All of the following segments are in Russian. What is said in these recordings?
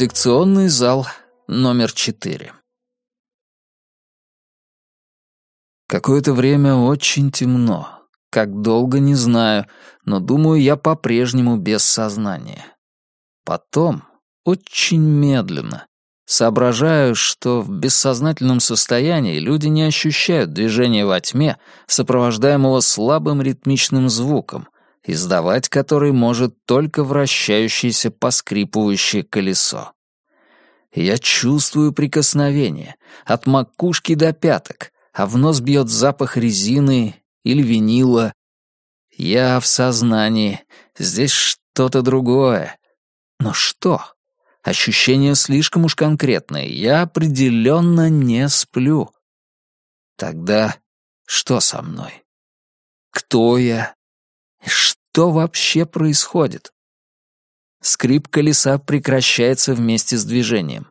Секционный зал номер четыре. Какое-то время очень темно. Как долго, не знаю, но думаю, я по-прежнему без сознания. Потом, очень медленно, соображаю, что в бессознательном состоянии люди не ощущают движения во тьме, сопровождаемого слабым ритмичным звуком, издавать который может только вращающееся поскрипывающее колесо. Я чувствую прикосновение, от макушки до пяток, а в нос бьет запах резины или винила. Я в сознании, здесь что-то другое. Но что? Ощущение слишком уж конкретное, я определенно не сплю. Тогда что со мной? Кто я? Что вообще происходит? Скрип колеса прекращается вместе с движением.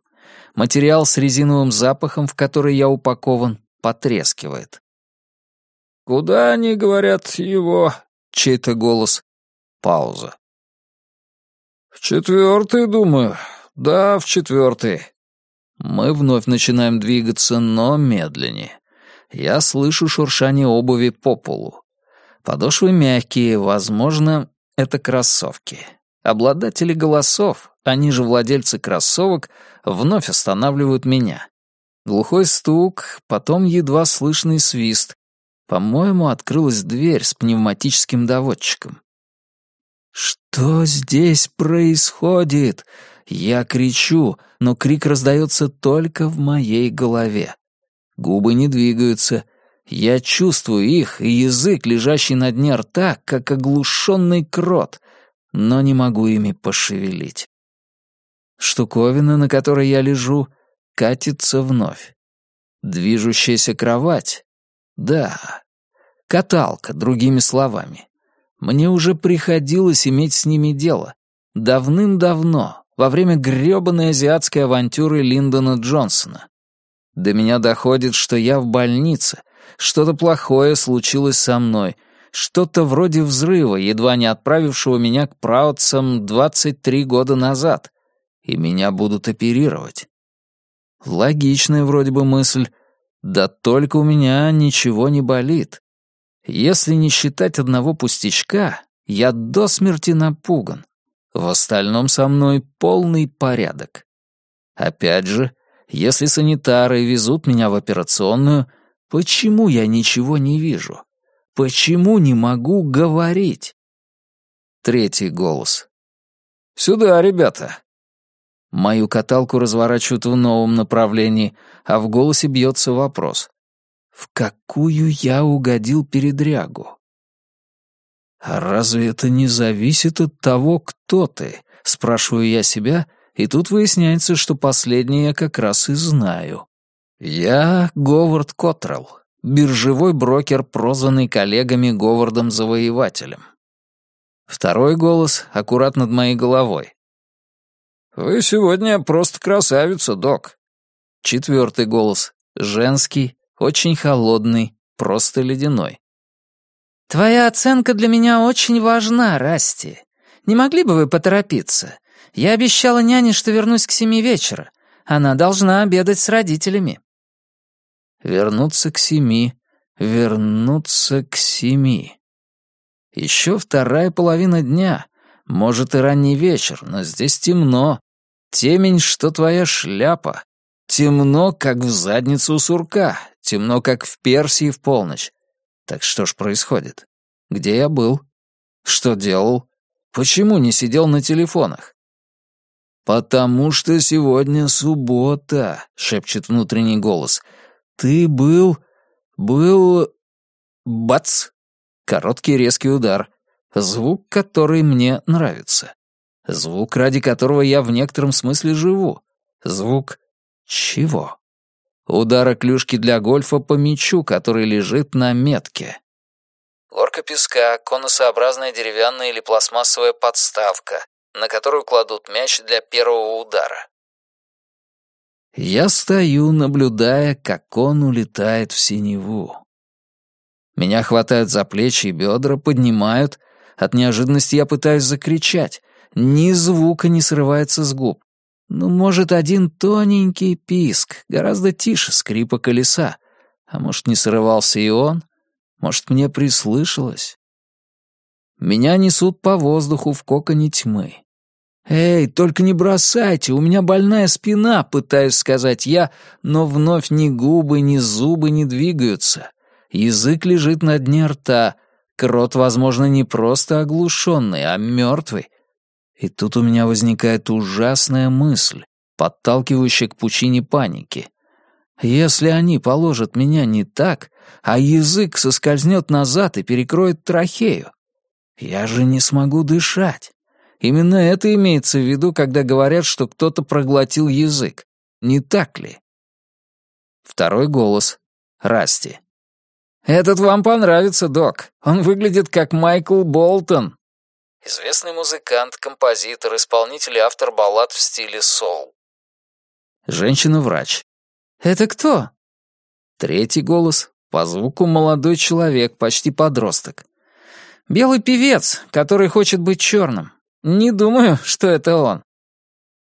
Материал с резиновым запахом, в который я упакован, потрескивает. «Куда они, говорят, его?» — чей-то голос. Пауза. «В четвертый, думаю. Да, в четвертый». Мы вновь начинаем двигаться, но медленнее. Я слышу шуршание обуви по полу. Подошвы мягкие, возможно, это кроссовки. Обладатели голосов, они же владельцы кроссовок, вновь останавливают меня. Глухой стук, потом едва слышный свист. По-моему, открылась дверь с пневматическим доводчиком. «Что здесь происходит?» Я кричу, но крик раздается только в моей голове. Губы не двигаются. Я чувствую их и язык, лежащий на дне рта, как оглушенный крот, но не могу ими пошевелить. Штуковина, на которой я лежу, катится вновь. Движущаяся кровать? Да. Каталка, другими словами. Мне уже приходилось иметь с ними дело. Давным-давно, во время грёбаной азиатской авантюры Линдона Джонсона. До меня доходит, что я в больнице, что-то плохое случилось со мной — что-то вроде взрыва, едва не отправившего меня к праотцам 23 года назад, и меня будут оперировать. Логичная вроде бы мысль, да только у меня ничего не болит. Если не считать одного пустячка, я до смерти напуган. В остальном со мной полный порядок. Опять же, если санитары везут меня в операционную, почему я ничего не вижу? Почему не могу говорить? Третий голос. «Сюда, ребята!» Мою каталку разворачивают в новом направлении, а в голосе бьется вопрос. В какую я угодил передрягу? «А разве это не зависит от того, кто ты?» — спрашиваю я себя, и тут выясняется, что последнее я как раз и знаю. Я Говард Коттрелл, биржевой брокер, прозванный коллегами Говардом Завоевателем. Второй голос аккурат над моей головой. «Вы сегодня просто красавица, док». Четвертый голос, женский, очень холодный, просто ледяной. «Твоя оценка для меня очень важна, Расти. Не могли бы вы поторопиться? Я обещала няне, что вернусь к семи вечера. Она должна обедать с родителями». Вернуться к семи, вернуться к семи. Еще вторая половина дня, может и ранний вечер, но здесь темно. Темень, что твоя шляпа. Темно, как в задницу у сурка, темно, как в Персии в полночь. Так что ж происходит? Где я был? Что делал? Почему не сидел на телефонах? «Потому что сегодня суббота», — шепчет внутренний голос — «Ты был... был...» Бац! Короткий резкий удар. Звук, который мне нравится. Звук, ради которого я в некотором смысле живу. Звук чего? Удара клюшки для гольфа по мячу, который лежит на метке. Горка песка, конусообразная деревянная или пластмассовая подставка, на которую кладут мяч для первого удара. Я стою, наблюдая, как он улетает в синеву. Меня хватают за плечи и бедра, поднимают. От неожиданности я пытаюсь закричать. Ни звука не срывается с губ. Ну, может, один тоненький писк, гораздо тише скрипа колеса. А может, не срывался и он? Может, мне прислышалось? Меня несут по воздуху в коконе тьмы. «Эй, только не бросайте, у меня больная спина», — пытаюсь сказать я, но вновь ни губы, ни зубы не двигаются. Язык лежит на дне рта, крот, возможно, не просто оглушенный, а мертвый. И тут у меня возникает ужасная мысль, подталкивающая к пучине паники. Если они положат меня не так, а язык соскользнет назад и перекроет трахею, я же не смогу дышать. Именно это имеется в виду, когда говорят, что кто-то проглотил язык. Не так ли? Второй голос. Расти. «Этот вам понравится, док. Он выглядит как Майкл Болтон». Известный музыкант, композитор, исполнитель и автор баллад в стиле соул. Женщина-врач. «Это кто?» Третий голос. По звуку молодой человек, почти подросток. «Белый певец, который хочет быть черным. Не думаю, что это он».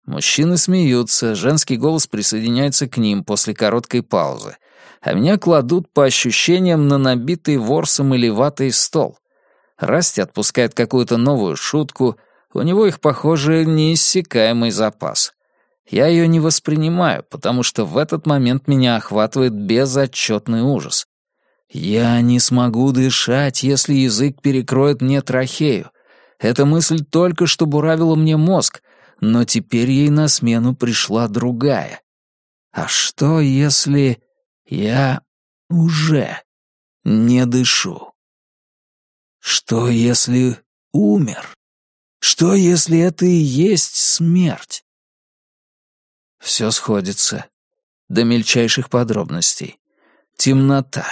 Мужчины смеются, женский голос присоединяется к ним после короткой паузы, а меня кладут по ощущениям на набитый ворсом или ватой стол. Расти отпускает какую-то новую шутку, у него их, похоже, неиссякаемый запас. Я ее не воспринимаю, потому что в этот момент меня охватывает безотчетный ужас. Я не смогу дышать, если язык перекроет мне трахею. Эта мысль только что буравила мне мозг, но теперь ей на смену пришла другая. А что, если я уже не дышу? Что, если умер? Что, если это и есть смерть? Все сходится. До мельчайших подробностей. Темнота.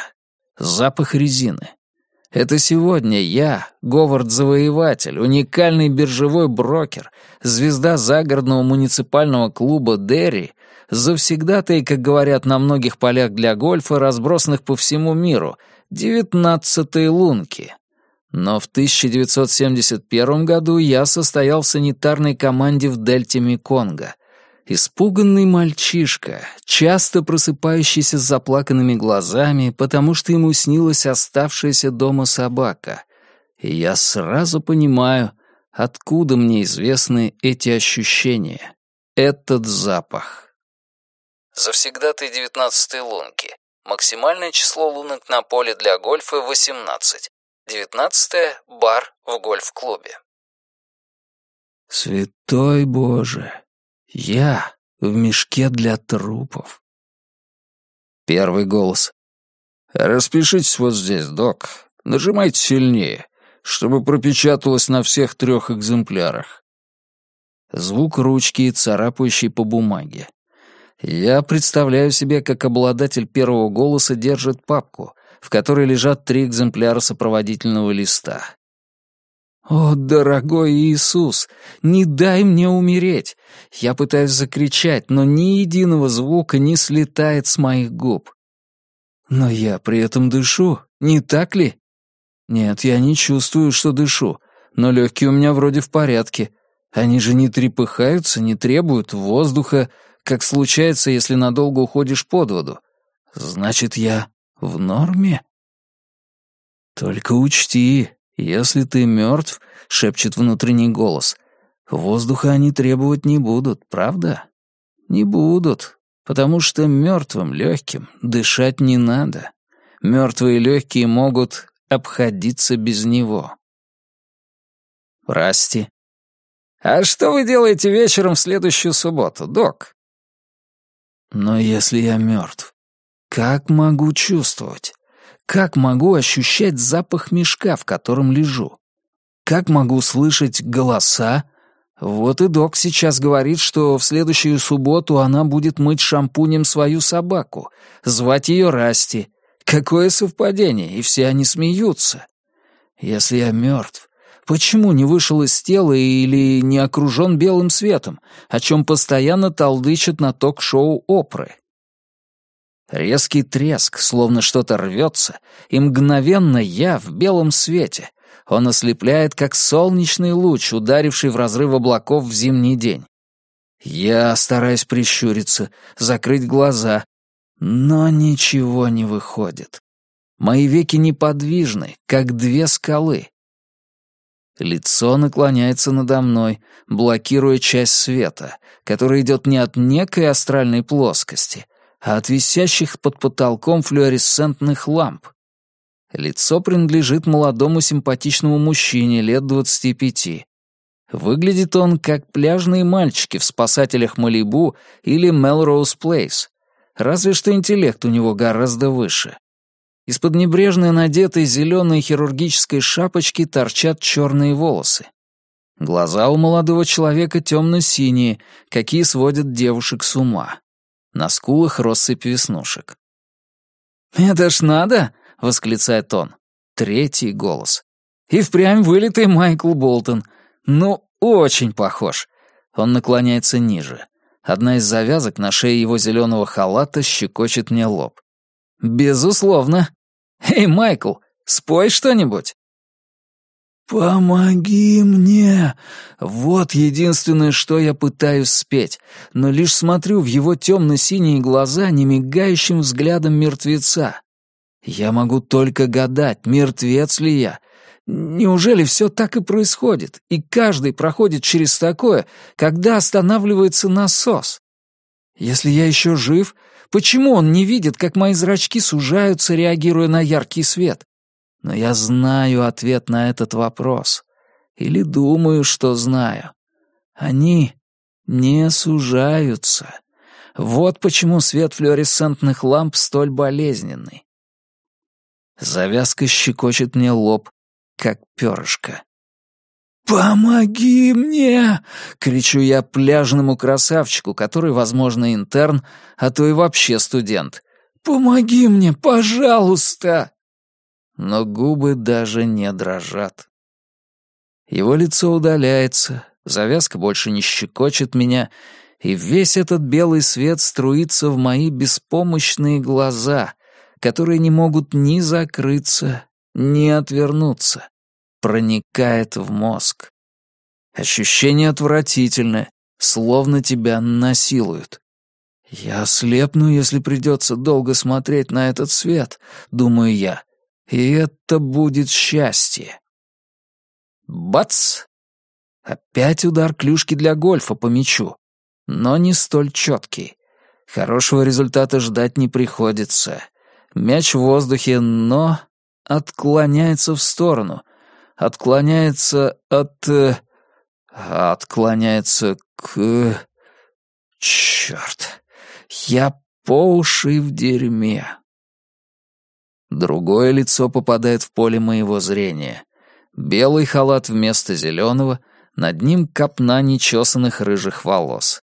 Запах резины. Это сегодня я, Говард-завоеватель, уникальный биржевой брокер, звезда загородного муниципального клуба «Дерри», завсегдатай, как говорят на многих полях для гольфа, разбросанных по всему миру, девятнадцатой лунки. Но в 1971 году я состоял в санитарной команде в дельте Меконга, Испуганный мальчишка, часто просыпающийся с заплаканными глазами, потому что ему снилась оставшаяся дома собака. И я сразу понимаю, откуда мне известны эти ощущения, этот запах. Завсегдатый девятнадцатой лунки. Максимальное число лунок на поле для гольфа — 18. Девятнадцатое — бар в гольф-клубе. Святой Боже! Я в мешке для трупов. Первый голос. «Распишитесь вот здесь, док. Нажимайте сильнее, чтобы пропечаталось на всех трех экземплярах». Звук ручки, царапающей по бумаге. Я представляю себе, как обладатель первого голоса держит папку, в которой лежат три экземпляра сопроводительного листа. «О, дорогой Иисус, не дай мне умереть!» Я пытаюсь закричать, но ни единого звука не слетает с моих губ. Но я при этом дышу, не так ли? Нет, я не чувствую, что дышу, но легкие у меня вроде в порядке. Они же не трепыхаются, не требуют воздуха, как случается, если надолго уходишь под воду. Значит, я в норме? Только учти, «Если ты мертв», — шепчет внутренний голос, — «воздуха они требовать не будут, правда? Не будут, потому что мертвым легким дышать не надо. Мертвые легкие могут обходиться без него». Расти. «А что вы делаете вечером в следующую субботу, док?» «Но если я мертв, как могу чувствовать? Как могу ощущать запах мешка, в котором лежу? Как могу слышать голоса? Вот и док сейчас говорит, что в следующую субботу она будет мыть шампунем свою собаку, звать ее Расти. Какое совпадение, и все они смеются. Если я мертв, почему не вышел из тела или не окружен белым светом, о чем постоянно толдычат на ток-шоу Опры? Резкий треск, словно что-то рвется, и мгновенно я в белом свете. Он ослепляет, как солнечный луч, ударивший в разрыв облаков в зимний день. Я стараюсь прищуриться, закрыть глаза, но ничего не выходит. Мои веки неподвижны, как две скалы. Лицо наклоняется надо мной, блокируя часть света, который идет не от некой астральной плоскости, от висящих под потолком флуоресцентных ламп. Лицо принадлежит молодому симпатичному мужчине лет двадцати пяти. Выглядит он как пляжные мальчики в «Спасателях Малибу» или «Мелроуз Плейс», разве что интеллект у него гораздо выше. Из-под небрежно надетой зеленой хирургической шапочки торчат черные волосы. Глаза у молодого человека темно-синие, какие сводят девушек с ума. На скулах россыпь веснушек. «Это ж надо!» — восклицает он. Третий голос. «И впрямь вылитый Майкл Болтон. Ну, очень похож». Он наклоняется ниже. Одна из завязок на шее его зеленого халата щекочет мне лоб. «Безусловно. Эй, Майкл, спой что-нибудь». «Помоги мне!» Вот единственное, что я пытаюсь спеть, но лишь смотрю в его темно-синие глаза немигающим взглядом мертвеца. Я могу только гадать, мертвец ли я. Неужели все так и происходит, и каждый проходит через такое, когда останавливается насос? Если я еще жив, почему он не видит, как мои зрачки сужаются, реагируя на яркий свет? Но я знаю ответ на этот вопрос. Или думаю, что знаю. Они не сужаются. Вот почему свет флуоресцентных ламп столь болезненный. Завязка щекочет мне лоб, как перышко. «Помоги мне!» — кричу я пляжному красавчику, который, возможно, интерн, а то и вообще студент. «Помоги мне, пожалуйста!» Но губы даже не дрожат. Его лицо удаляется, завязка больше не щекочет меня, и весь этот белый свет струится в мои беспомощные глаза, которые не могут ни закрыться, ни отвернуться проникает в мозг. Ощущение отвратительное, словно тебя насилуют. Я ослепну, если придется долго смотреть на этот свет, думаю я, и это будет счастье. Бац! Опять удар клюшки для гольфа по мячу, но не столь четкий. Хорошего результата ждать не приходится. Мяч в воздухе, но отклоняется в сторону, отклоняется от... Э, отклоняется к... Черт, я по уши в дерьме. Другое лицо попадает в поле моего зрения. Белый халат вместо зеленого, над ним копна нечесанных рыжих волос.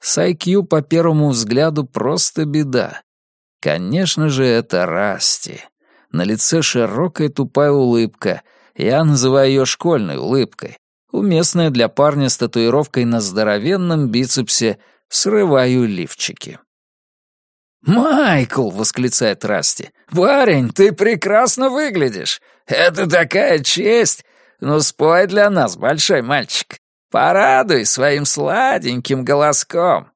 С IQ по первому взгляду просто беда. Конечно же, это Расти. На лице широкая тупая улыбка, я называю ее школьной улыбкой. Уместная для парня с татуировкой на здоровенном бицепсе «Срываю лифчики». «Майкл!» — восклицает Расти. «Парень, ты прекрасно выглядишь! Это такая честь! Ну, спой для нас, большой мальчик! Порадуй своим сладеньким голоском!»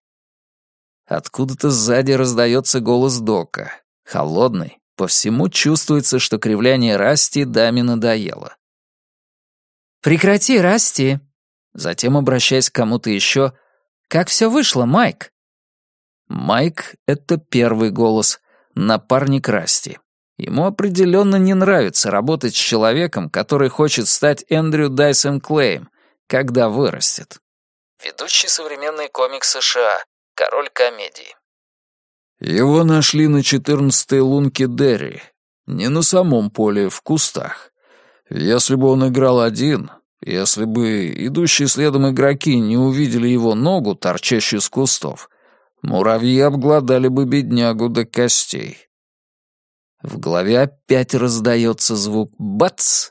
Откуда-то сзади раздается голос Дока, холодный, по всему чувствуется, что кривляние Расти даме надоело. «Прекрати, Расти!» Затем, обращаясь к кому-то еще, «Как все вышло, Майк?» Майк — это первый голос, напарник Расти. Ему определенно не нравится работать с человеком, который хочет стать Эндрю Дайсон Клейм, когда вырастет. Ведущий современный комик США, король комедии. Его нашли на четырнадцатой лунке Дерри, не на самом поле, в кустах. Если бы он играл один, если бы идущие следом игроки не увидели его ногу, торчащую с кустов, муравьи обглодали бы беднягу до костей. В голове опять раздается звук «бац!»,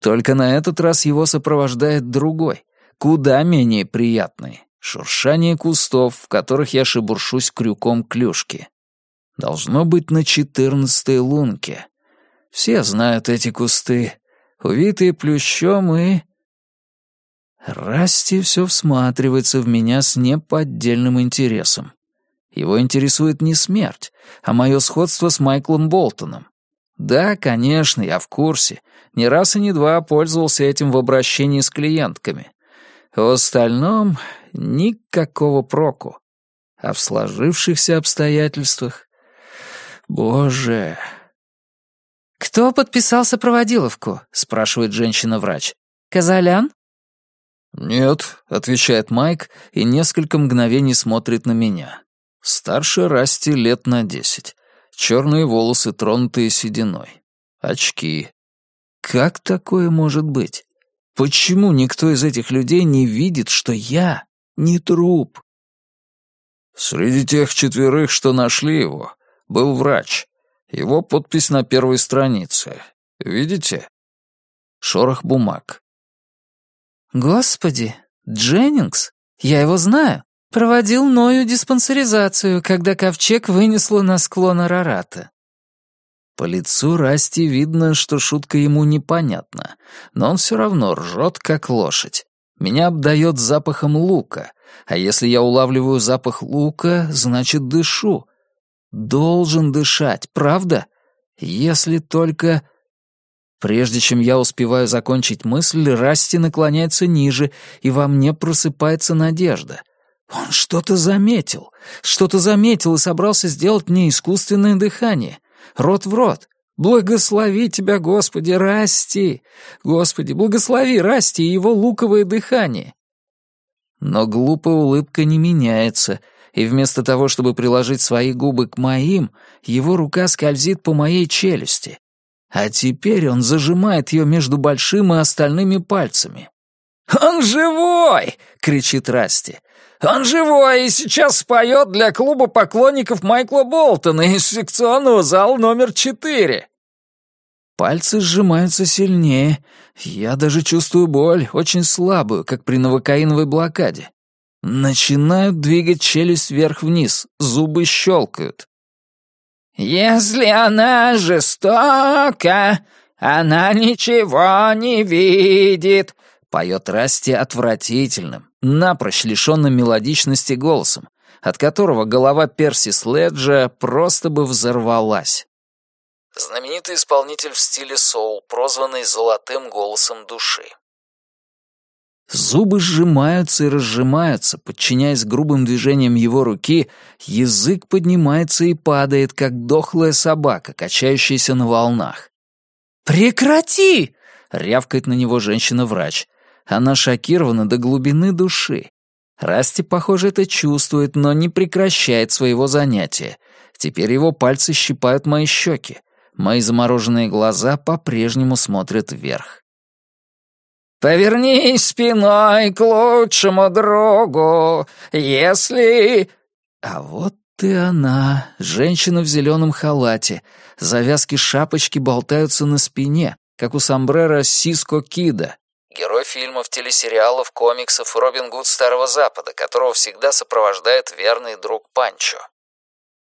только на этот раз его сопровождает другой, куда менее приятный шуршание кустов, в которых я шебуршусь крюком клюшки. Должно быть на четырнадцатой лунке. Все знают эти кусты, увитые плющом и... Расти все всматривается в меня с неподдельным интересом. Его интересует не смерть, а мое сходство с Майклом Болтоном. Да, конечно, я в курсе. Не раз и не два пользовался этим в обращении с клиентками. В остальном никакого проку. А в сложившихся обстоятельствах... Боже... «Кто подписал сопроводиловку?» — спрашивает женщина-врач. «Казалян?» «Нет», — отвечает Майк и несколько мгновений смотрит на меня. Старше Расти лет на десять. Черные волосы, тронутые сединой. Очки. Как такое может быть? Почему никто из этих людей не видит, что я не труп? Среди тех четверых, что нашли его, был врач. Его подпись на первой странице. Видите? Шорох бумаг. Господи, Дженнингс? Я его знаю. Проводил Ною диспансеризацию, когда ковчег вынесло на склон Арарата. По лицу Расти видно, что шутка ему непонятна, но он все равно ржет, как лошадь. Меня обдает запахом лука, а если я улавливаю запах лука, значит дышу. Должен дышать, правда? Если только... Прежде чем я успеваю закончить мысль, Расти наклоняется ниже, и во мне просыпается надежда. Он что-то заметил, что-то заметил и собрался сделать мне искусственное дыхание. Рот в рот. Благослови тебя, Господи, Расти! Господи, благослови Расти и его луковое дыхание. Но глупая улыбка не меняется, и вместо того, чтобы приложить свои губы к моим, его рука скользит по моей челюсти. А теперь он зажимает ее между большим и остальными пальцами. «Он живой!» — кричит Расти. «Он живой и сейчас споет для клуба поклонников Майкла Болтона из секционного зала номер четыре!» Пальцы сжимаются сильнее. Я даже чувствую боль, очень слабую, как при новокаиновой блокаде. Начинают двигать челюсть вверх-вниз, зубы щелкают. «Если она жестока, она ничего не видит», — поет Расти отвратительным, напрочь лишенным мелодичности голосом, от которого голова Перси Следжа просто бы взорвалась. Знаменитый исполнитель в стиле соул, прозванный «золотым голосом души». Зубы сжимаются и разжимаются, подчиняясь грубым движениям его руки, язык поднимается и падает, как дохлая собака, качающаяся на волнах. «Прекрати!» — рявкает на него женщина-врач. Она шокирована до глубины души. Расти, похоже, это чувствует, но не прекращает своего занятия. Теперь его пальцы щипают мои щеки. Мои замороженные глаза по-прежнему смотрят вверх. «Повернись спиной к лучшему другу, если...» А вот и она, женщина в зеленом халате. Завязки шапочки болтаются на спине, как у сомбрера Сиско Кида. Герой фильмов, телесериалов, комиксов Робин Гуд Старого Запада, которого всегда сопровождает верный друг Панчо.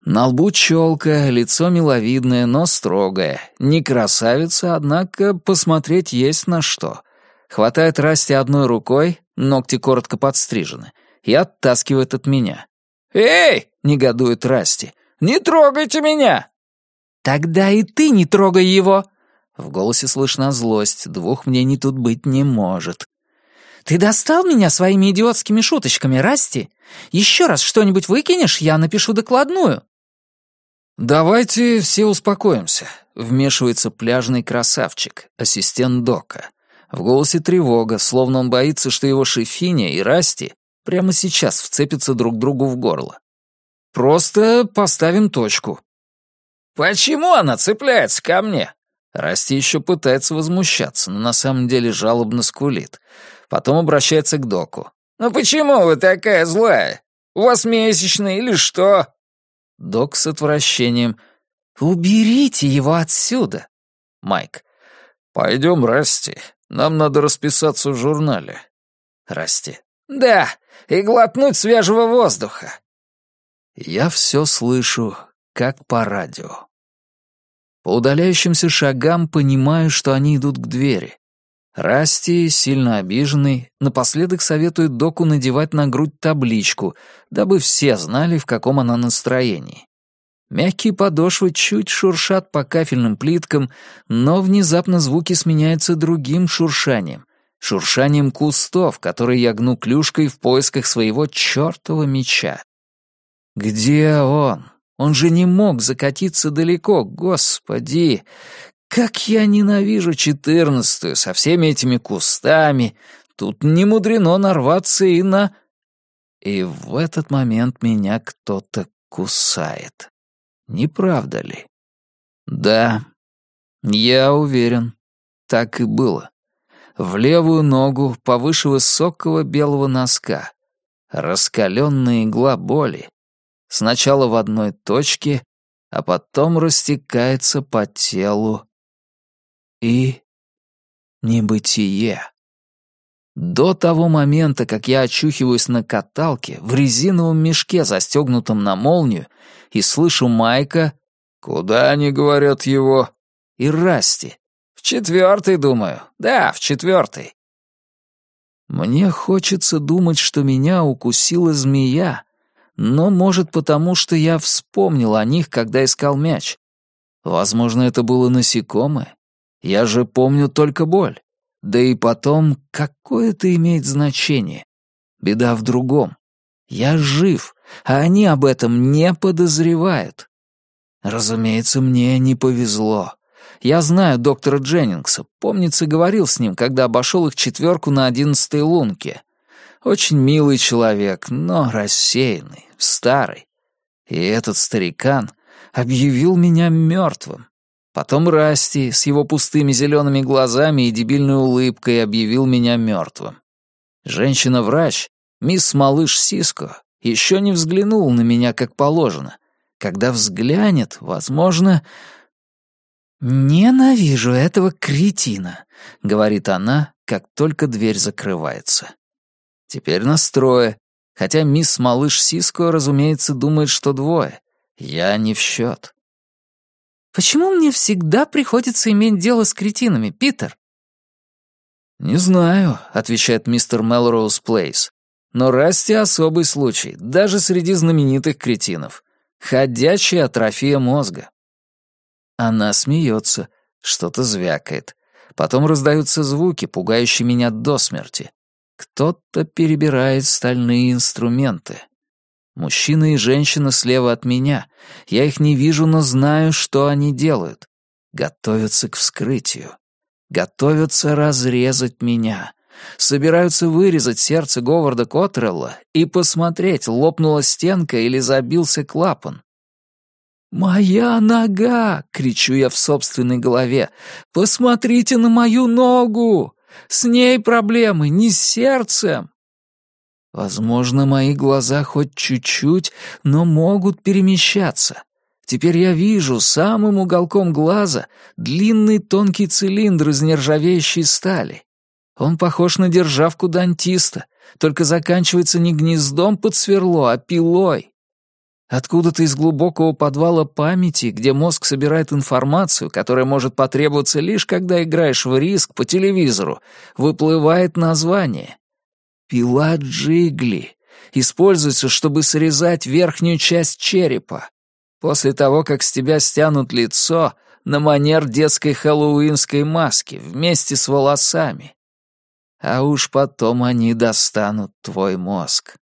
На лбу челка, лицо миловидное, но строгое. Не красавица, однако посмотреть есть на что — хватает Расти одной рукой, ногти коротко подстрижены, и оттаскивает от меня. «Эй!» — негодует Расти. «Не трогайте меня!» «Тогда и ты не трогай его!» В голосе слышна злость, двух мнений тут быть не может. «Ты достал меня своими идиотскими шуточками, Расти? Еще раз что-нибудь выкинешь, я напишу докладную». «Давайте все успокоимся», — вмешивается пляжный красавчик, ассистент Дока. В голосе тревога, словно он боится, что его шефиня и Расти прямо сейчас вцепятся друг другу в горло. «Просто поставим точку». «Почему она цепляется ко мне?» Расти еще пытается возмущаться, но на самом деле жалобно скулит. Потом обращается к доку. «Ну почему вы такая злая? У вас месячные или что?» Док с отвращением. «Уберите его отсюда!» Майк. «Пойдем, Расти. Нам надо расписаться в журнале. Расти. Да, и глотнуть свежего воздуха. Я все слышу, как по радио. По удаляющимся шагам понимаю, что они идут к двери. Расти, сильно обиженный, напоследок советует доку надевать на грудь табличку, дабы все знали, в каком она настроении. Мягкие подошвы чуть шуршат по кафельным плиткам, но внезапно звуки сменяются другим шуршанием. Шуршанием кустов, которые я гну клюшкой в поисках своего чертова меча. Где он? Он же не мог закатиться далеко, господи! Как я ненавижу четырнадцатую со всеми этими кустами. Тут не мудрено нарваться и на... И в этот момент меня кто-то кусает. Не правда ли? Да, я уверен, так и было. В левую ногу, повыше высокого белого носка. Раскаленная игла боли. Сначала в одной точке, а потом растекается по телу и небытие. До того момента, как я очухиваюсь на каталке, в резиновом мешке, застегнутом на молнию, и слышу Майка «Куда они говорят его?» и Расти «В четвертый, думаю. Да, в четвертый». Мне хочется думать, что меня укусила змея, но, может, потому что я вспомнил о них, когда искал мяч. Возможно, это было насекомое. Я же помню только боль. Да и потом, какое это имеет значение? Беда в другом. Я жив, а они об этом не подозревают. Разумеется, мне не повезло. Я знаю доктора Дженнингса, помнится, говорил с ним, когда обошел их четверку на одиннадцатой лунке. Очень милый человек, но рассеянный, старый. И этот старикан объявил меня мертвым. Потом Расти с его пустыми зелеными глазами и дебильной улыбкой объявил меня мертвым. Женщина-врач, мисс Малыш Сиско, еще не взглянула на меня как положено. Когда взглянет, возможно... «Ненавижу этого кретина», — говорит она, как только дверь закрывается. Теперь настрое, хотя мисс Малыш Сиско, разумеется, думает, что двое. Я не в счет. Почему мне всегда приходится иметь дело с кретинами, Питер?» «Не знаю», — отвечает мистер Мелроуз Плейс. «Но Расти особый случай, даже среди знаменитых кретинов. Ходячая атрофия мозга». Она смеется, что-то звякает. Потом раздаются звуки, пугающие меня до смерти. Кто-то перебирает стальные инструменты. Мужчина и женщина слева от меня. Я их не вижу, но знаю, что они делают. Готовятся к вскрытию. Готовятся разрезать меня. Собираются вырезать сердце Говарда Коттрелла и посмотреть, лопнула стенка или забился клапан. «Моя нога!» — кричу я в собственной голове. «Посмотрите на мою ногу! С ней проблемы, не с сердцем!» Возможно, мои глаза хоть чуть-чуть, но могут перемещаться. Теперь я вижу самым уголком глаза длинный тонкий цилиндр из нержавеющей стали. Он похож на державку дантиста, только заканчивается не гнездом под сверло, а пилой. Откуда-то из глубокого подвала памяти, где мозг собирает информацию, которая может потребоваться лишь когда играешь в риск по телевизору, выплывает название Пила Джигли. Используется, чтобы срезать верхнюю часть черепа. После того, как с тебя стянут лицо на манер детской хэллоуинской маски вместе с волосами. А уж потом они достанут твой мозг.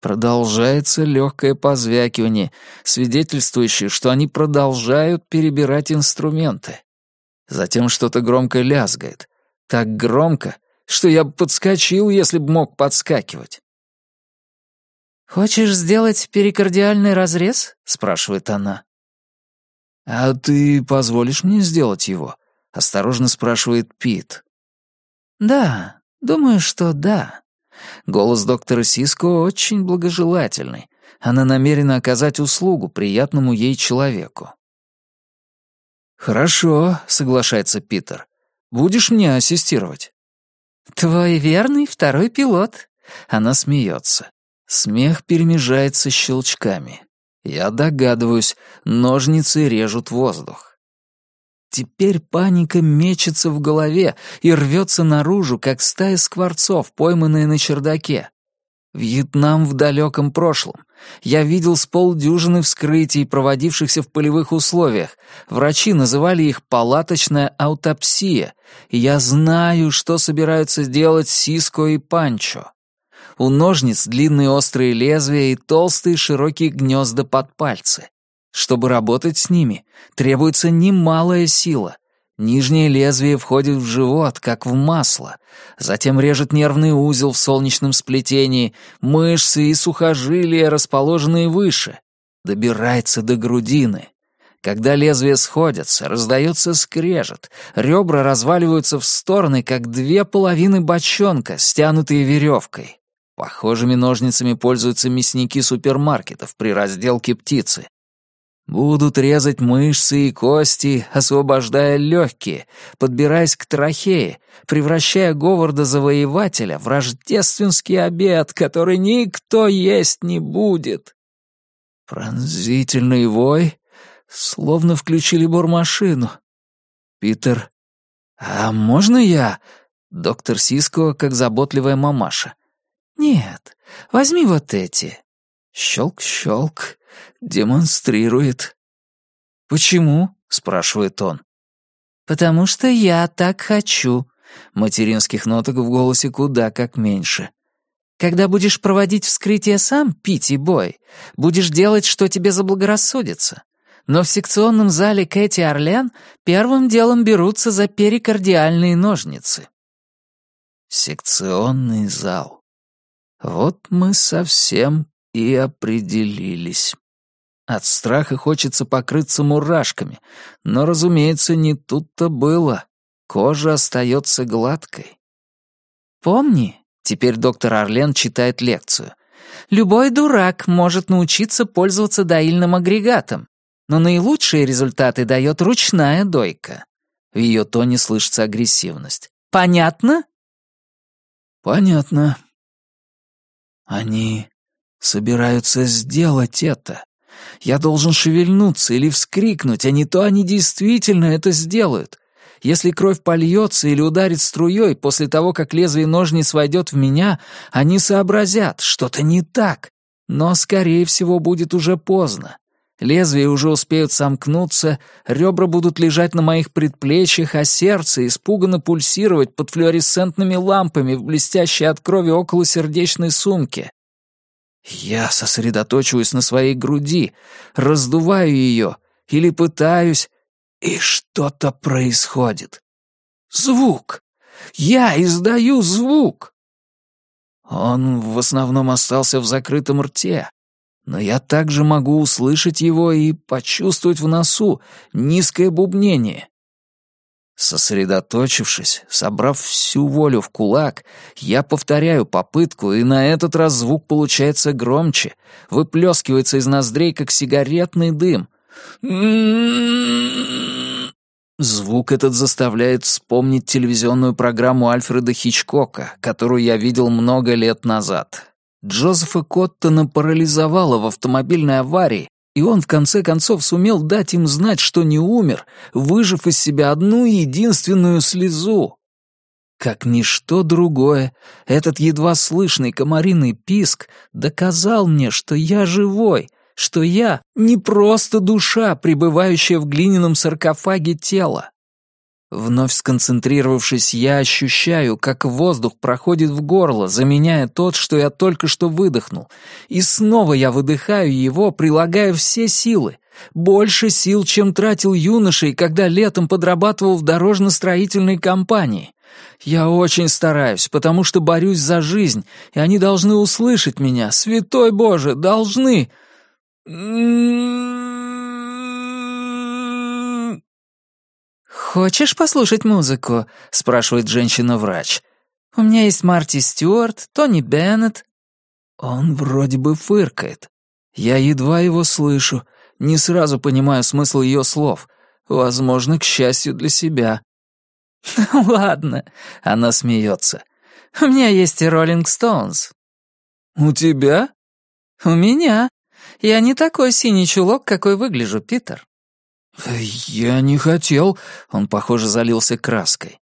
Продолжается легкое позвякивание, свидетельствующее, что они продолжают перебирать инструменты. Затем что-то громко лязгает. Так громко, что я бы подскочил, если бы мог подскакивать. «Хочешь сделать перикардиальный разрез?» — спрашивает она. «А ты позволишь мне сделать его?» — осторожно спрашивает Пит. «Да, думаю, что да». Голос доктора Сиско очень благожелательный. Она намерена оказать услугу приятному ей человеку. «Хорошо», — соглашается Питер. «Будешь мне ассистировать?» «Твой верный второй пилот». Она смеется. Смех перемежается щелчками. Я догадываюсь, ножницы режут воздух. Теперь паника мечется в голове и рвется наружу, как стая скворцов, пойманная на чердаке. Вьетнам в далеком прошлом. Я видел с полдюжины вскрытий, проводившихся в полевых условиях. Врачи называли их «палаточная аутопсия», я знаю, что собираются сделать Сиско и Панчо. У ножниц длинные острые лезвия и толстые широкие гнезда под пальцы. Чтобы работать с ними, требуется немалая сила. Нижнее лезвие входит в живот, как в масло. Затем режет нервный узел в солнечном сплетении, мышцы и сухожилия, расположенные выше. Добирается до грудины. Когда лезвия сходятся, раздается скрежет, ребра разваливаются в стороны, как две половины бочонка, стянутые веревкой. Похожими ножницами пользуются мясники супермаркетов при разделке птицы. Будут резать мышцы и кости, освобождая легкие, подбираясь к трахее, превращая Говарда-завоевателя в рождественский обед, который никто есть не будет. Пронзительный вой, словно включили бормашину. Питер, «А можно я?» Доктор Сиско, как заботливая мамаша. «Нет, возьми вот эти». Щелк-щелк демонстрирует. «Почему?» — спрашивает он. «Потому что я так хочу». Материнских ноток в голосе куда как меньше. «Когда будешь проводить вскрытие сам, Пити Бой, будешь делать, что тебе заблагорассудится. Но в секционном зале Кэти Орлен первым делом берутся за перикардиальные ножницы». Секционный зал. Вот мы совсем и определились. От страха хочется покрыться мурашками, но, разумеется, не тут-то было. Кожа остается гладкой. «Помни», — теперь доктор Орлен читает лекцию, «любой дурак может научиться пользоваться доильным агрегатом, но наилучшие результаты дает ручная дойка». В ее тоне слышится агрессивность. «Понятно?» «Понятно». Они собираются сделать это. Я должен шевельнуться или вскрикнуть, а не то они действительно это сделают. Если кровь польется или ударит струей после того, как лезвие ножниц войдет в меня, они сообразят, что-то не так. Но, скорее всего, будет уже поздно. Лезвия уже успеют сомкнуться, ребра будут лежать на моих предплечьях, а сердце испуганно пульсировать под флуоресцентными лампами в блестящей от крови околосердечной сумке. Я сосредоточиваюсь на своей груди, раздуваю ее или пытаюсь, и что-то происходит. Звук! Я издаю звук! Он в основном остался в закрытом рте, но я также могу услышать его и почувствовать в носу низкое бубнение. Сосредоточившись, собрав всю волю в кулак, я повторяю попытку, и на этот раз звук получается громче, выплескивается из ноздрей, как сигаретный дым. Звук этот заставляет вспомнить телевизионную программу Альфреда Хичкока, которую я видел много лет назад. Джозефа Коттона парализовало в автомобильной аварии, и он в конце концов сумел дать им знать, что не умер, выжив из себя одну единственную слезу. Как ничто другое, этот едва слышный комариный писк доказал мне, что я живой, что я не просто душа, пребывающая в глиняном саркофаге тела. Вновь сконцентрировавшись, я ощущаю, как воздух проходит в горло, заменяя тот, что я только что выдохнул. И снова я выдыхаю его, прилагая все силы. Больше сил, чем тратил юношей, когда летом подрабатывал в дорожно-строительной компании. Я очень стараюсь, потому что борюсь за жизнь, и они должны услышать меня. Святой Боже, должны. «Хочешь послушать музыку?» — спрашивает женщина-врач. «У меня есть Марти Стюарт, Тони Беннет». Он вроде бы фыркает. Я едва его слышу, не сразу понимаю смысл ее слов. Возможно, к счастью для себя. «Ладно», — она смеется. «У меня есть и Роллинг Стоунс». «У тебя?» «У меня. Я не такой синий чулок, какой выгляжу, Питер». «Я не хотел», — он, похоже, залился краской.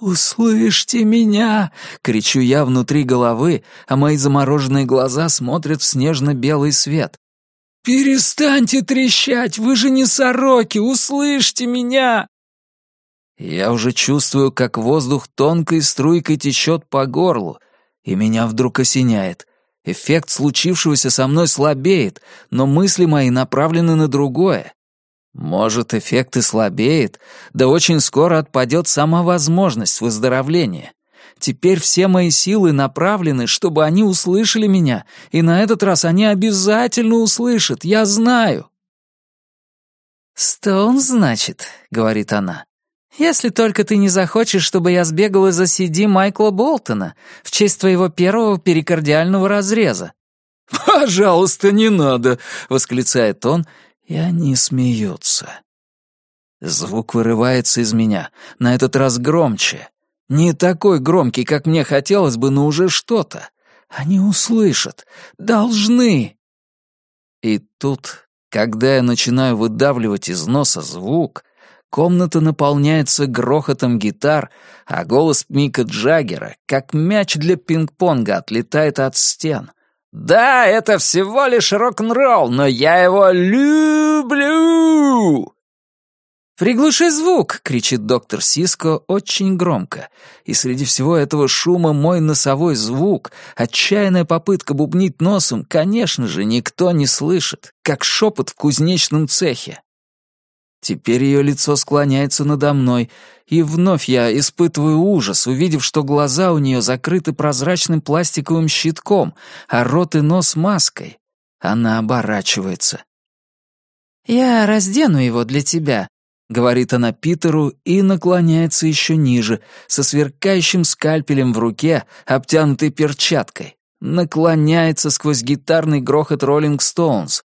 «Услышьте меня!» — кричу я внутри головы, а мои замороженные глаза смотрят в снежно-белый свет. «Перестаньте трещать! Вы же не сороки! Услышьте меня!» Я уже чувствую, как воздух тонкой струйкой течет по горлу, и меня вдруг осеняет. Эффект случившегося со мной слабеет, но мысли мои направлены на другое. Может, эффект и слабеет, да очень скоро отпадет сама возможность выздоровления. Теперь все мои силы направлены, чтобы они услышали меня, и на этот раз они обязательно услышат, я знаю. «Стоун, значит», — говорит она. «Если только ты не захочешь, чтобы я сбегал из-за CD Майкла Болтона в честь твоего первого перикардиального разреза». «Пожалуйста, не надо», — восклицает он, и они смеются. Звук вырывается из меня, на этот раз громче. Не такой громкий, как мне хотелось бы, но уже что-то. Они услышат. Должны. И тут, когда я начинаю выдавливать из носа звук, комната наполняется грохотом гитар, а голос Мика Джаггера, как мяч для пинг-понга, отлетает от стен. «Да, это всего лишь рок-н-ролл, но я его люблю!» «Приглуши звук!» — кричит доктор Сиско очень громко. И среди всего этого шума мой носовой звук, отчаянная попытка бубнить носом, конечно же, никто не слышит, как шепот в кузнечном цехе. Теперь ее лицо склоняется надо мной, и вновь я испытываю ужас, увидев, что глаза у нее закрыты прозрачным пластиковым щитком, а рот и нос маской. Она оборачивается. «Я раздену его для тебя», — говорит она Питеру и наклоняется еще ниже, со сверкающим скальпелем в руке, обтянутой перчаткой. Наклоняется сквозь гитарный грохот «Роллинг Стоунс».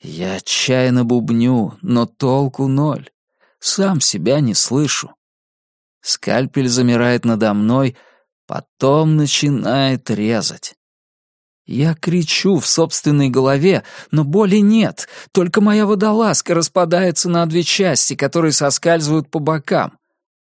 Я отчаянно бубню, но толку ноль. Сам себя не слышу. Скальпель замирает надо мной, потом начинает резать. Я кричу в собственной голове, но боли нет, только моя водолазка распадается на две части, которые соскальзывают по бокам.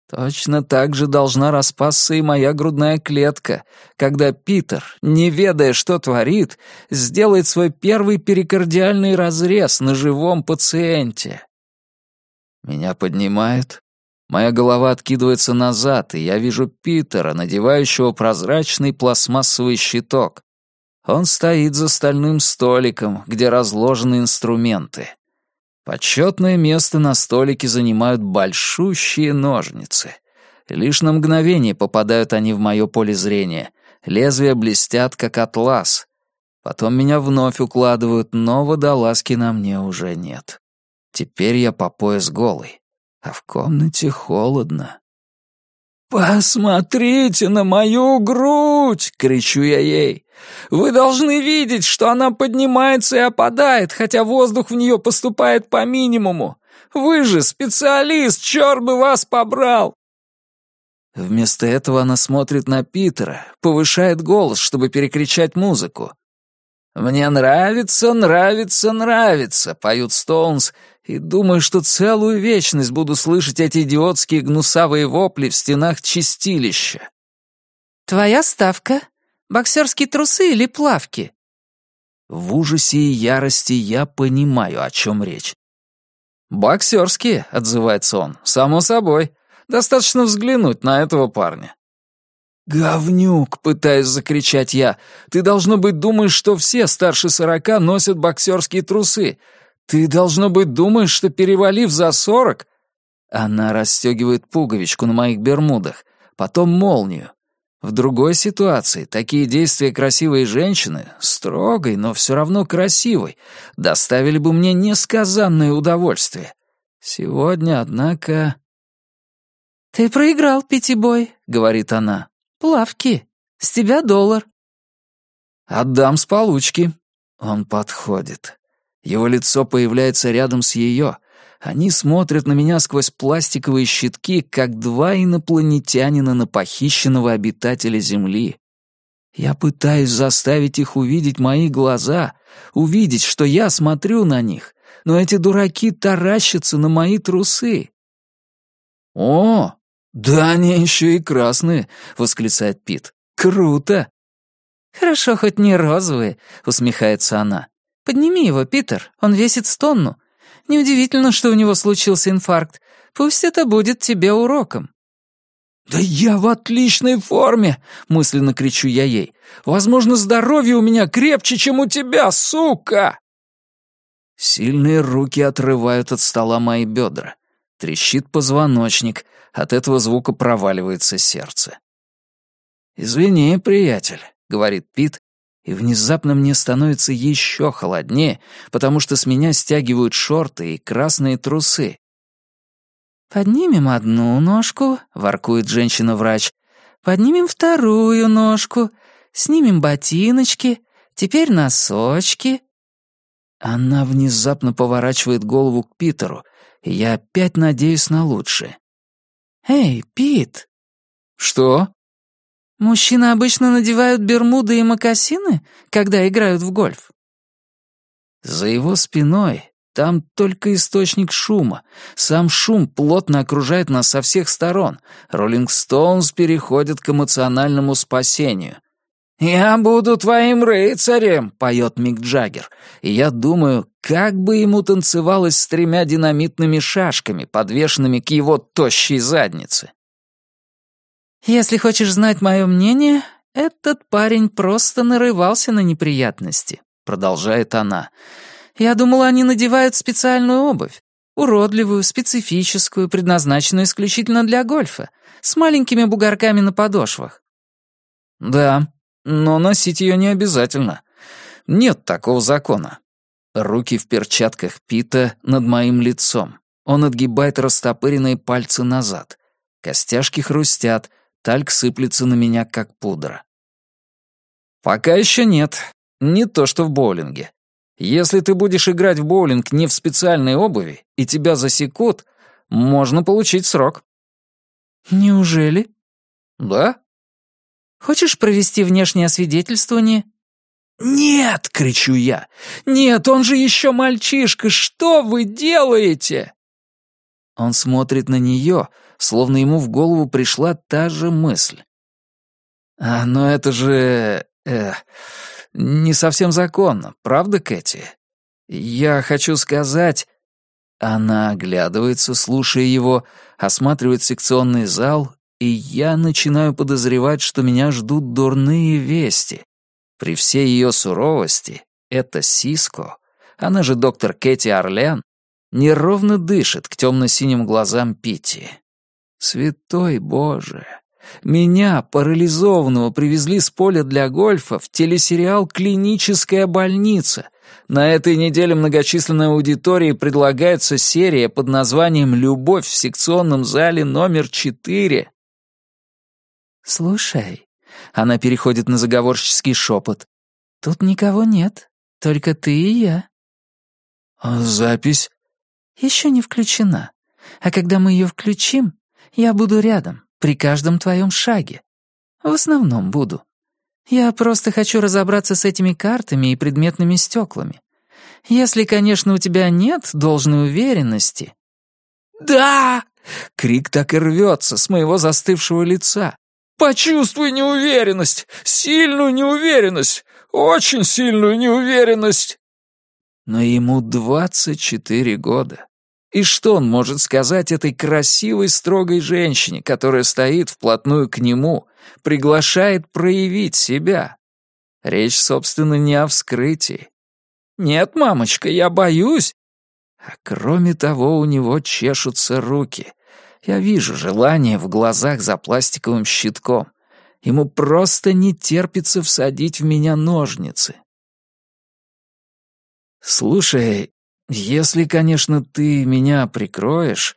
Точно так же должна распасться и моя грудная клетка, когда Питер, не ведая, что творит, сделает свой первый перикардиальный разрез на живом пациенте. Меня поднимают, моя голова откидывается назад, и я вижу Питера, надевающего прозрачный пластмассовый щиток. Он стоит за стальным столиком, где разложены инструменты. Почетное место на столике занимают большущие ножницы. Лишь на мгновение попадают они в мое поле зрения. Лезвия блестят, как атлас. Потом меня вновь укладывают, но водолазки на мне уже нет. Теперь я по пояс голый, а в комнате холодно. «Посмотрите на мою грудь!» — кричу я ей. «Вы должны видеть, что она поднимается и опадает, хотя воздух в нее поступает по минимуму. Вы же специалист, черт бы вас побрал!» Вместо этого она смотрит на Питера, повышает голос, чтобы перекричать музыку. «Мне нравится, нравится, нравится», — поют Стоунс, и думаю, что целую вечность буду слышать эти идиотские гнусавые вопли в стенах чистилища. «Твоя ставка? Боксерские трусы или плавки?» В ужасе и ярости я понимаю, о чем речь. «Боксерские», — отзывается он, — «само собой. Достаточно взглянуть на этого парня». «Говнюк!» — пытаюсь закричать я. «Ты, должно быть, думаешь, что все старше сорока носят боксерские трусы. Ты, должно быть, думаешь, что, перевалив за сорок...» Она расстегивает пуговичку на моих бермудах, потом молнию. В другой ситуации такие действия красивой женщины, строгой, но все равно красивой, доставили бы мне несказанное удовольствие. Сегодня, однако... «Ты проиграл, Питтибой», — говорит она. «Плавки. С тебя доллар». «Отдам с получки». Он подходит. Его лицо появляется рядом с ее. Они смотрят на меня сквозь пластиковые щитки, как два инопланетянина на похищенного обитателя Земли. Я пытаюсь заставить их увидеть мои глаза, увидеть, что я смотрю на них, но эти дураки таращатся на мои трусы». «О, да они еще и красные», — восклицает Пит. «Круто!» «Хорошо, хоть не розовые», — усмехается она. «Подними его, Питер, он весит стонну. Неудивительно, что у него случился инфаркт. Пусть это будет тебе уроком». «Да я в отличной форме!» — мысленно кричу я ей. «Возможно, здоровье у меня крепче, чем у тебя, сука!» Сильные руки отрывают от стола мои бедра. Трещит позвоночник, от этого звука проваливается сердце. «Извини, приятель», — говорит Пит, и внезапно мне становится еще холоднее, потому что с меня стягивают шорты и красные трусы. «Поднимем одну ножку», — воркует женщина-врач. «Поднимем вторую ножку, снимем ботиночки, теперь носочки». Она внезапно поворачивает голову к Питеру, и я опять надеюсь на лучшее. «Эй, Пит!» «Что?» «Мужчины обычно надевают бермуды и мокасины, когда играют в гольф?» За его спиной там только источник шума. Сам шум плотно окружает нас со всех сторон. Роллинг Стоунс переходит к эмоциональному спасению. «Я буду твоим рыцарем», — поет Мик Джаггер. И я думаю, как бы ему танцевалось с тремя динамитными шашками, подвешенными к его тощей заднице. «Если хочешь знать мое мнение, этот парень просто нарывался на неприятности», — продолжает она. «Я думала, они надевают специальную обувь. Уродливую, специфическую, предназначенную исключительно для гольфа, с маленькими бугорками на подошвах. «Да, но носить ее не обязательно. Нет такого закона. Руки в перчатках Пита над моим лицом. Он отгибает растопыренные пальцы назад. Костяшки хрустят, тальк сыплется на меня, как пудра. Пока еще нет. Не то, что в боулинге. Если ты будешь играть в боулинг не в специальной обуви, и тебя засекут, можно получить срок. Неужели? Да, Хочешь провести внешнее освидетельствование?» «Нет!» — кричу я. «Нет, он же еще мальчишка! Что вы делаете?» Он смотрит на нее, словно ему в голову пришла та же мысль. «А, но это же... Э, не совсем законно, правда, Кэти? Я хочу сказать...» Она оглядывается, слушая его, осматривает секционный зал и я начинаю подозревать, что меня ждут дурные вести. При всей ее суровости, эта Сиско, она же доктор Кэти Орлен, неровно дышит к темно-синим глазам Пити. Святой Боже! Меня, парализованного, привезли с поля для гольфа в телесериал «Клиническая больница». На этой неделе многочисленной аудитории предлагается серия под названием «Любовь в секционном зале номер 4». «Слушай», — она переходит на заговорческий шепот, «тут никого нет, только ты и я». «А запись?» «Еще не включена. А когда мы ее включим, я буду рядом, при каждом твоем шаге. В основном буду. Я просто хочу разобраться с этими картами и предметными стеклами. Если, конечно, у тебя нет должной уверенности». «Да!» — крик так и рвется с моего застывшего лица. Почувствуй неуверенность, сильную неуверенность, очень сильную неуверенность. Но ему двадцать четыре года. И что он может сказать этой красивой, строгой женщине, которая стоит вплотную к нему, приглашает проявить себя? Речь, собственно, не о вскрытии. «Нет, мамочка, я боюсь». А кроме того, у него чешутся руки — я вижу желание в глазах за пластиковым щитком. Ему просто не терпится всадить в меня ножницы. «Слушай, если, конечно, ты меня прикроешь...»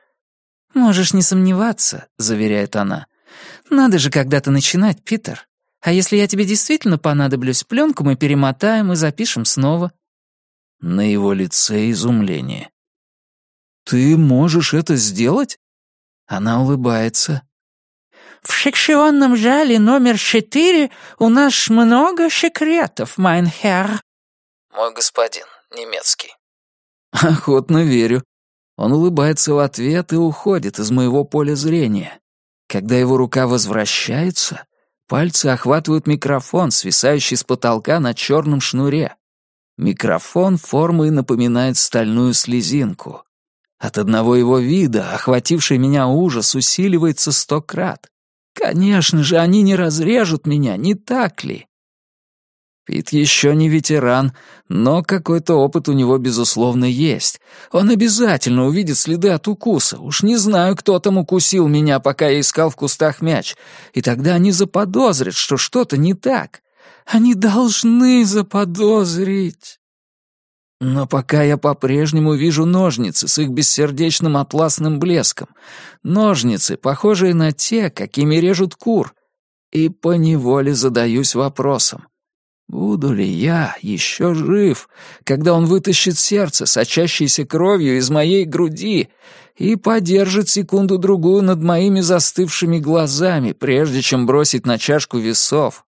«Можешь не сомневаться», — заверяет она. «Надо же когда-то начинать, Питер. А если я тебе действительно понадоблюсь, пленку мы перемотаем и запишем снова». На его лице изумление. «Ты можешь это сделать?» Она улыбается. «В секционном зале номер четыре у нас много секретов, майн херр». «Мой господин, немецкий». Охотно верю. Он улыбается в ответ и уходит из моего поля зрения. Когда его рука возвращается, пальцы охватывают микрофон, свисающий с потолка на черном шнуре. Микрофон формой напоминает стальную слезинку. От одного его вида, охвативший меня ужас, усиливается сто крат. Конечно же, они не разрежут меня, не так ли? Пит еще не ветеран, но какой-то опыт у него, безусловно, есть. Он обязательно увидит следы от укуса. Уж не знаю, кто там укусил меня, пока я искал в кустах мяч. И тогда они заподозрят, что что-то не так. Они должны заподозрить. Но пока я по-прежнему вижу ножницы с их бессердечным атласным блеском. Ножницы, похожие на те, какими режут кур. И поневоле задаюсь вопросом. Буду ли я еще жив, когда он вытащит сердце, сочащееся кровью из моей груди, и подержит секунду-другую над моими застывшими глазами, прежде чем бросить на чашку весов?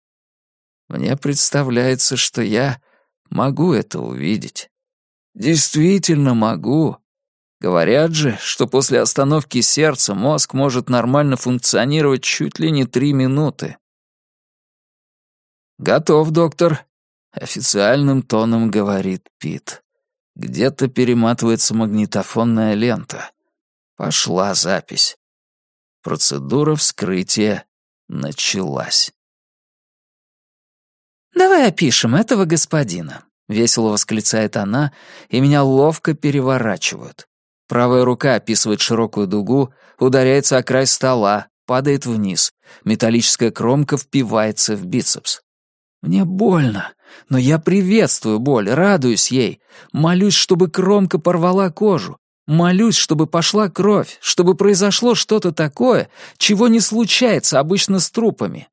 Мне представляется, что я могу это увидеть. Действительно могу. Говорят же, что после остановки сердца мозг может нормально функционировать чуть ли не три минуты. «Готов, доктор», — официальным тоном говорит Пит. Где-то перематывается магнитофонная лента. Пошла запись. Процедура вскрытия началась. «Давай опишем этого господина», — весело восклицает она, и меня ловко переворачивают. Правая рука описывает широкую дугу, ударяется о край стола, падает вниз. Металлическая кромка впивается в бицепс. Мне больно, но я приветствую боль, радуюсь ей. Молюсь, чтобы кромка порвала кожу. Молюсь, чтобы пошла кровь, чтобы произошло что-то такое, чего не случается обычно с трупами.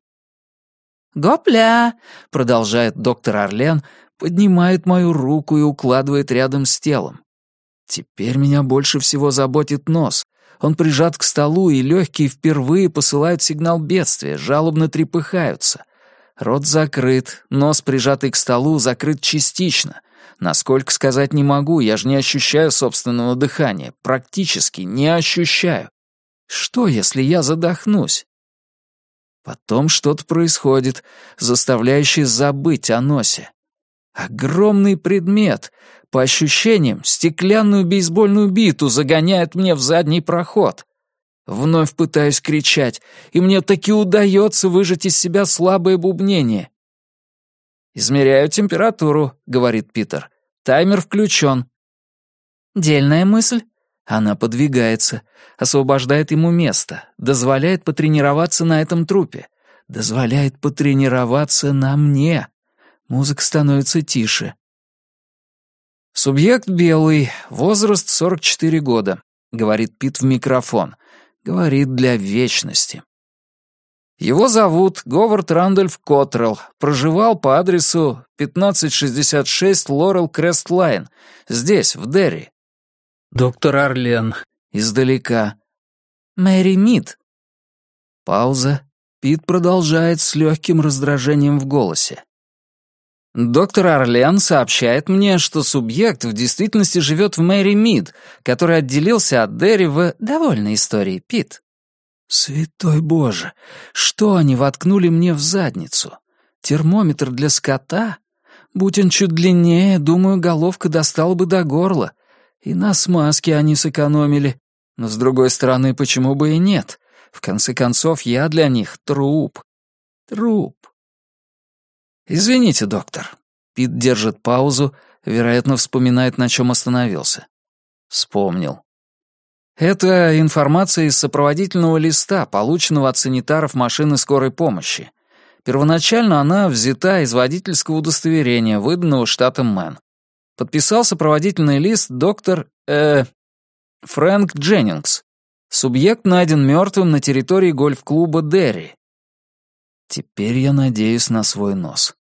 «Гопля!» — продолжает доктор Орлен, поднимает мою руку и укладывает рядом с телом. Теперь меня больше всего заботит нос. Он прижат к столу, и легкие впервые посылают сигнал бедствия, жалобно трепыхаются. Рот закрыт, нос, прижатый к столу, закрыт частично. Насколько сказать не могу, я же не ощущаю собственного дыхания. Практически не ощущаю. Что, если я задохнусь? Потом что-то происходит, заставляющее забыть о носе. Огромный предмет, по ощущениям, стеклянную бейсбольную биту загоняет мне в задний проход. Вновь пытаюсь кричать, и мне таки удается выжать из себя слабое бубнение. «Измеряю температуру», — говорит Питер. «Таймер включен». Дельная мысль. Она подвигается, освобождает ему место, дозволяет потренироваться на этом трупе, дозволяет потренироваться на мне. Музыка становится тише. «Субъект белый, возраст 44 года», — говорит Пит в микрофон — Говорит для вечности. Его зовут Говард Рандольф Коттрелл, проживал по адресу 1566 Лорел Крест Лайн, здесь, в Дерри. Доктор Арлен, издалека. Мэри Мид. Пауза. Пит продолжает с легким раздражением в голосе. Доктор Орлен сообщает мне, что субъект в действительности живет в Мэри Мид, который отделился от Дерри в довольной истории, Пит. Святой Боже, что они воткнули мне в задницу? Термометр для скота? Будь он чуть длиннее, думаю, головка достала бы до горла. И на смазке они сэкономили. Но, с другой стороны, почему бы и нет? В конце концов, я для них труп. Труп. «Извините, доктор». Пит держит паузу, вероятно, вспоминает, на чем остановился. Вспомнил. Это информация из сопроводительного листа, полученного от санитаров машины скорой помощи. Первоначально она взята из водительского удостоверения, выданного штатом Мэн. Подписал сопроводительный лист доктор... э... Фрэнк Дженнингс. Субъект найден мертвым на территории гольф-клуба Дерри. Теперь я надеюсь на свой нос.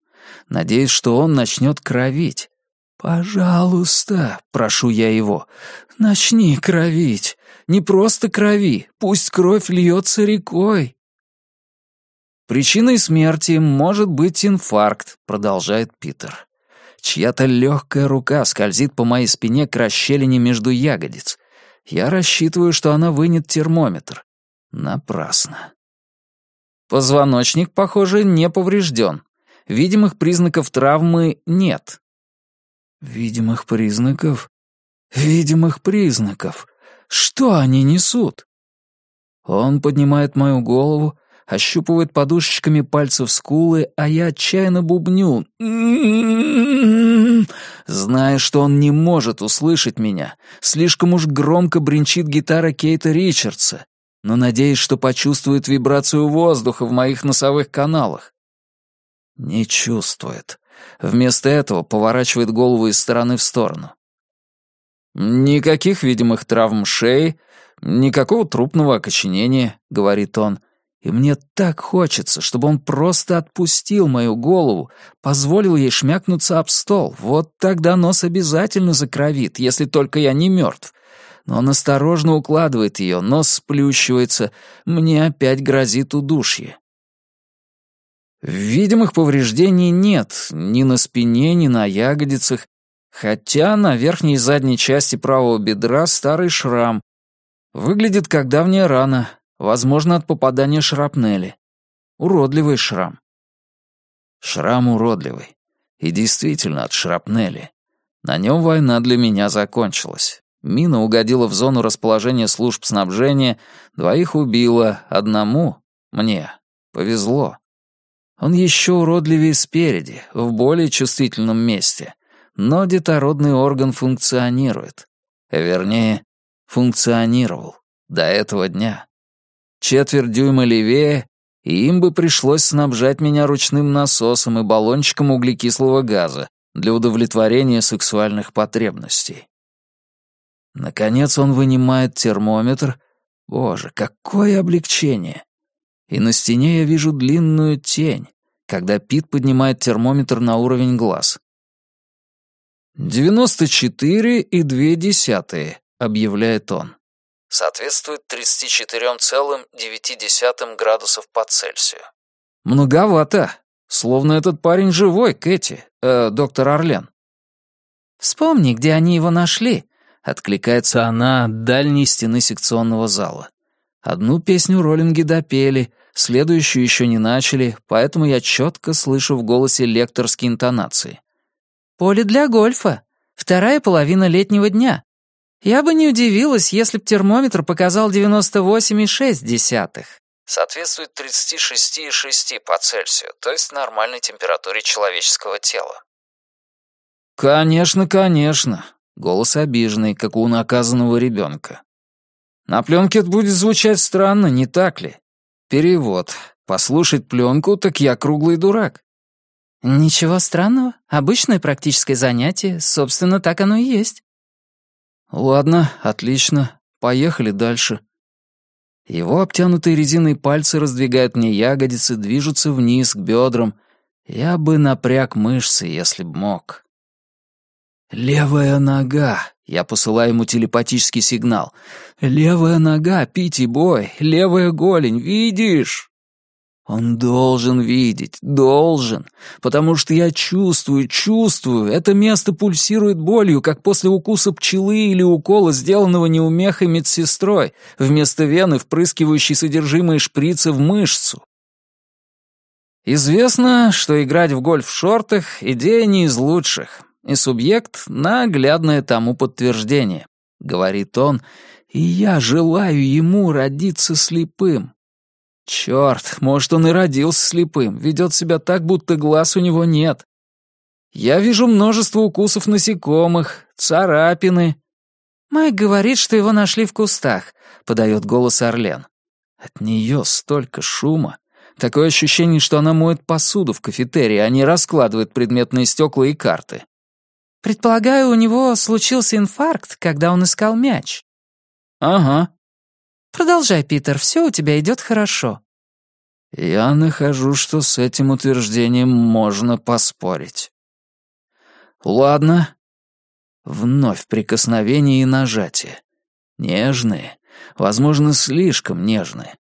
Надеюсь, что он начнет кровить. «Пожалуйста», — прошу я его, — «начни кровить. Не просто крови, пусть кровь льется рекой». «Причиной смерти может быть инфаркт», — продолжает Питер. Чья-то легкая рука скользит по моей спине к расщелине между ягодиц. Я рассчитываю, что она вынет термометр. Напрасно. Позвоночник, похоже, не поврежден. Видимых признаков травмы нет. Видимых признаков? Видимых признаков. Что они несут? Он поднимает мою голову, ощупывает подушечками пальцев скулы, а я отчаянно бубню, зная, что он не может услышать меня. Слишком уж громко бренчит гитара Кейта Ричардса, но надеюсь, что почувствует вибрацию воздуха в моих носовых каналах. Не чувствует. Вместо этого поворачивает голову из стороны в сторону. «Никаких видимых травм шеи, никакого трупного окоченения», — говорит он, и мне так хочется, чтобы он просто отпустил мою голову, позволил ей шмякнуться об стол. Вот тогда нос обязательно закровит, если только я не мертв. Но он осторожно укладывает ее, нос сплющивается, мне опять грозит удушье. Видимых повреждений нет ни на спине, ни на ягодицах, хотя на верхней и задней части правого бедра старый шрам. Выглядит как давняя рана, возможно, от попадания шрапнели. Уродливый шрам. Шрам уродливый. И действительно от шрапнели. На нем война для меня закончилась. Мина угодила в зону расположения служб снабжения, двоих убила, одному, мне, повезло. Он еще уродливее спереди, в более чувствительном месте. Но детородный орган функционирует. Вернее, функционировал до этого дня. Четверть дюйма левее, и им бы пришлось снабжать меня ручным насосом и баллончиком углекислого газа для удовлетворения сексуальных потребностей. Наконец он вынимает термометр. Боже, какое облегчение! И на стене я вижу длинную тень, когда Пит поднимает термометр на уровень глаз. «Девяносто четыре и две десятые», — объявляет он. Соответствует 34,9 градусов по Цельсию. Многовато. Словно этот парень живой, Кэти, э, доктор Орлен. «Вспомни, где они его нашли», — откликается она от дальней стены секционного зала. Одну песню роллинги допели, следующую еще не начали, поэтому я четко слышу в голосе лекторские интонации. «Поле для гольфа. Вторая половина летнего дня. Я бы не удивилась, если б термометр показал 98,6. Соответствует 36,6 по Цельсию, то есть нормальной температуре человеческого тела. «Конечно, конечно», — голос обиженный, как у наказанного ребенка. «На пленке это будет звучать странно, не так ли? Перевод. Послушать пленку, так я круглый дурак». «Ничего странного. Обычное практическое занятие. Собственно, так оно и есть». «Ладно, отлично. Поехали дальше». Его обтянутые резиной пальцы раздвигают мне ягодицы, движутся вниз, к бедрам. Я бы напряг мышцы, если б мог. «Левая нога!» — я посылаю ему телепатический сигнал. «Левая нога, Пити Бой! Левая голень, видишь?» Он должен видеть, должен, потому что я чувствую, чувствую, это место пульсирует болью, как после укуса пчелы или укола, сделанного неумехой медсестрой, вместо вены, впрыскивающей содержимое шприца в мышцу. Известно, что играть в гольф в шортах — идея не из лучших, и субъект — наглядное тому подтверждение, — говорит он, и я желаю ему родиться слепым. Черт, может, он и родился слепым, ведет себя так, будто глаз у него нет. Я вижу множество укусов насекомых, царапины. Майк говорит, что его нашли в кустах, подает голос Орлен. От нее столько шума. Такое ощущение, что она моет посуду в кафетерии, а не раскладывает предметные стекла и карты. Предполагаю, у него случился инфаркт, когда он искал мяч. Ага, Продолжай, Питер, все у тебя идет хорошо». Я нахожу, что с этим утверждением можно поспорить. Ладно. Вновь прикосновение и нажатие. Нежные, возможно, слишком нежные.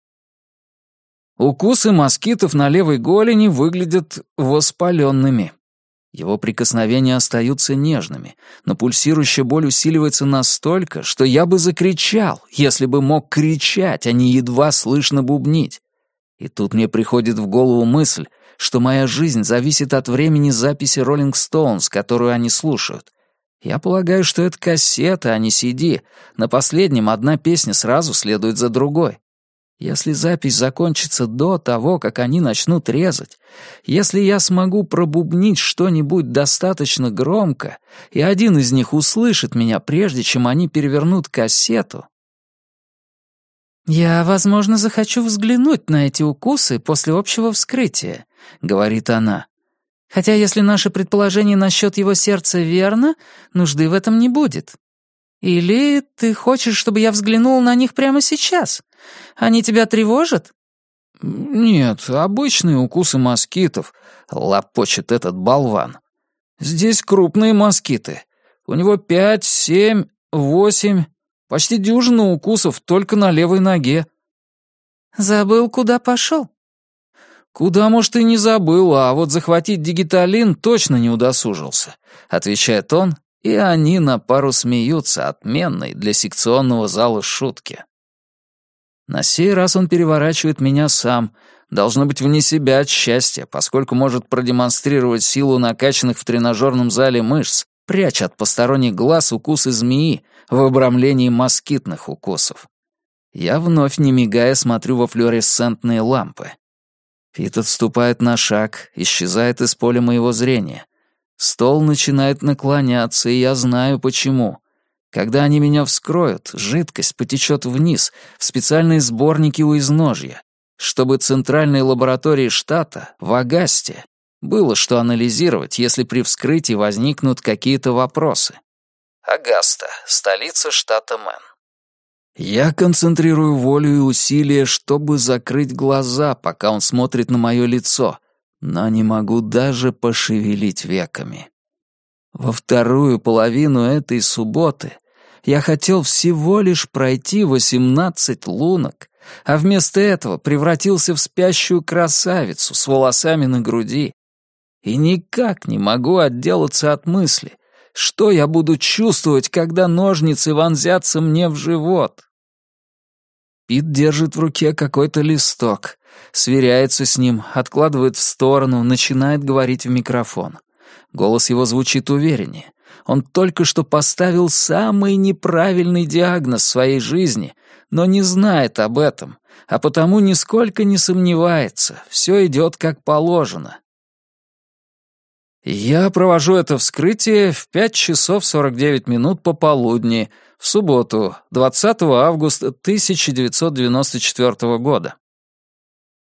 Укусы москитов на левой голени выглядят воспаленными. Его прикосновения остаются нежными, но пульсирующая боль усиливается настолько, что я бы закричал, если бы мог кричать, а не едва слышно бубнить. И тут мне приходит в голову мысль, что моя жизнь зависит от времени записи Rolling Stones, которую они слушают. Я полагаю, что это кассета, а не CD. На последнем одна песня сразу следует за другой. Если запись закончится до того, как они начнут резать, если я смогу пробубнить что-нибудь достаточно громко, и один из них услышит меня, прежде чем они перевернут кассету... «Я, возможно, захочу взглянуть на эти укусы после общего вскрытия», — говорит она. «Хотя если наше предположение насчет его сердца верно, нужды в этом не будет. Или ты хочешь, чтобы я взглянул на них прямо сейчас? Они тебя тревожат?» «Нет, обычные укусы москитов», — лопочет этот болван. «Здесь крупные москиты. У него пять, семь, восемь, почти дюжина укусов только на левой ноге». «Забыл, куда пошел?» «Куда, может, и не забыл, а вот захватить дигиталин точно не удосужился», — отвечает он, и они на пару смеются отменной для секционного зала шутки. На сей раз он переворачивает меня сам, должно быть вне себя от счастья, поскольку может продемонстрировать силу накачанных в тренажерном зале мышц, пряча от посторонних глаз укусы змеи в обрамлении москитных укусов. Я вновь, не мигая, смотрю во флуоресцентные лампы. Пит отступает на шаг, исчезает из поля моего зрения — Стол начинает наклоняться, и я знаю почему. Когда они меня вскроют, жидкость потечет вниз, в специальные сборники у изножья, чтобы центральной лаборатории штата, в Агасте, было что анализировать, если при вскрытии возникнут какие-то вопросы. Агаста, столица штата Мэн. Я концентрирую волю и усилия, чтобы закрыть глаза, пока он смотрит на мое лицо, но не могу даже пошевелить веками. Во вторую половину этой субботы я хотел всего лишь пройти восемнадцать лунок, а вместо этого превратился в спящую красавицу с волосами на груди. И никак не могу отделаться от мысли, что я буду чувствовать, когда ножницы вонзятся мне в живот. Пит держит в руке какой-то листок, сверяется с ним, откладывает в сторону, начинает говорить в микрофон. Голос его звучит увереннее. Он только что поставил самый неправильный диагноз в своей жизни, но не знает об этом, а потому нисколько не сомневается, все идет как положено. Я провожу это вскрытие в 5 часов 49 минут пополудни, в субботу, 20 августа 1994 года.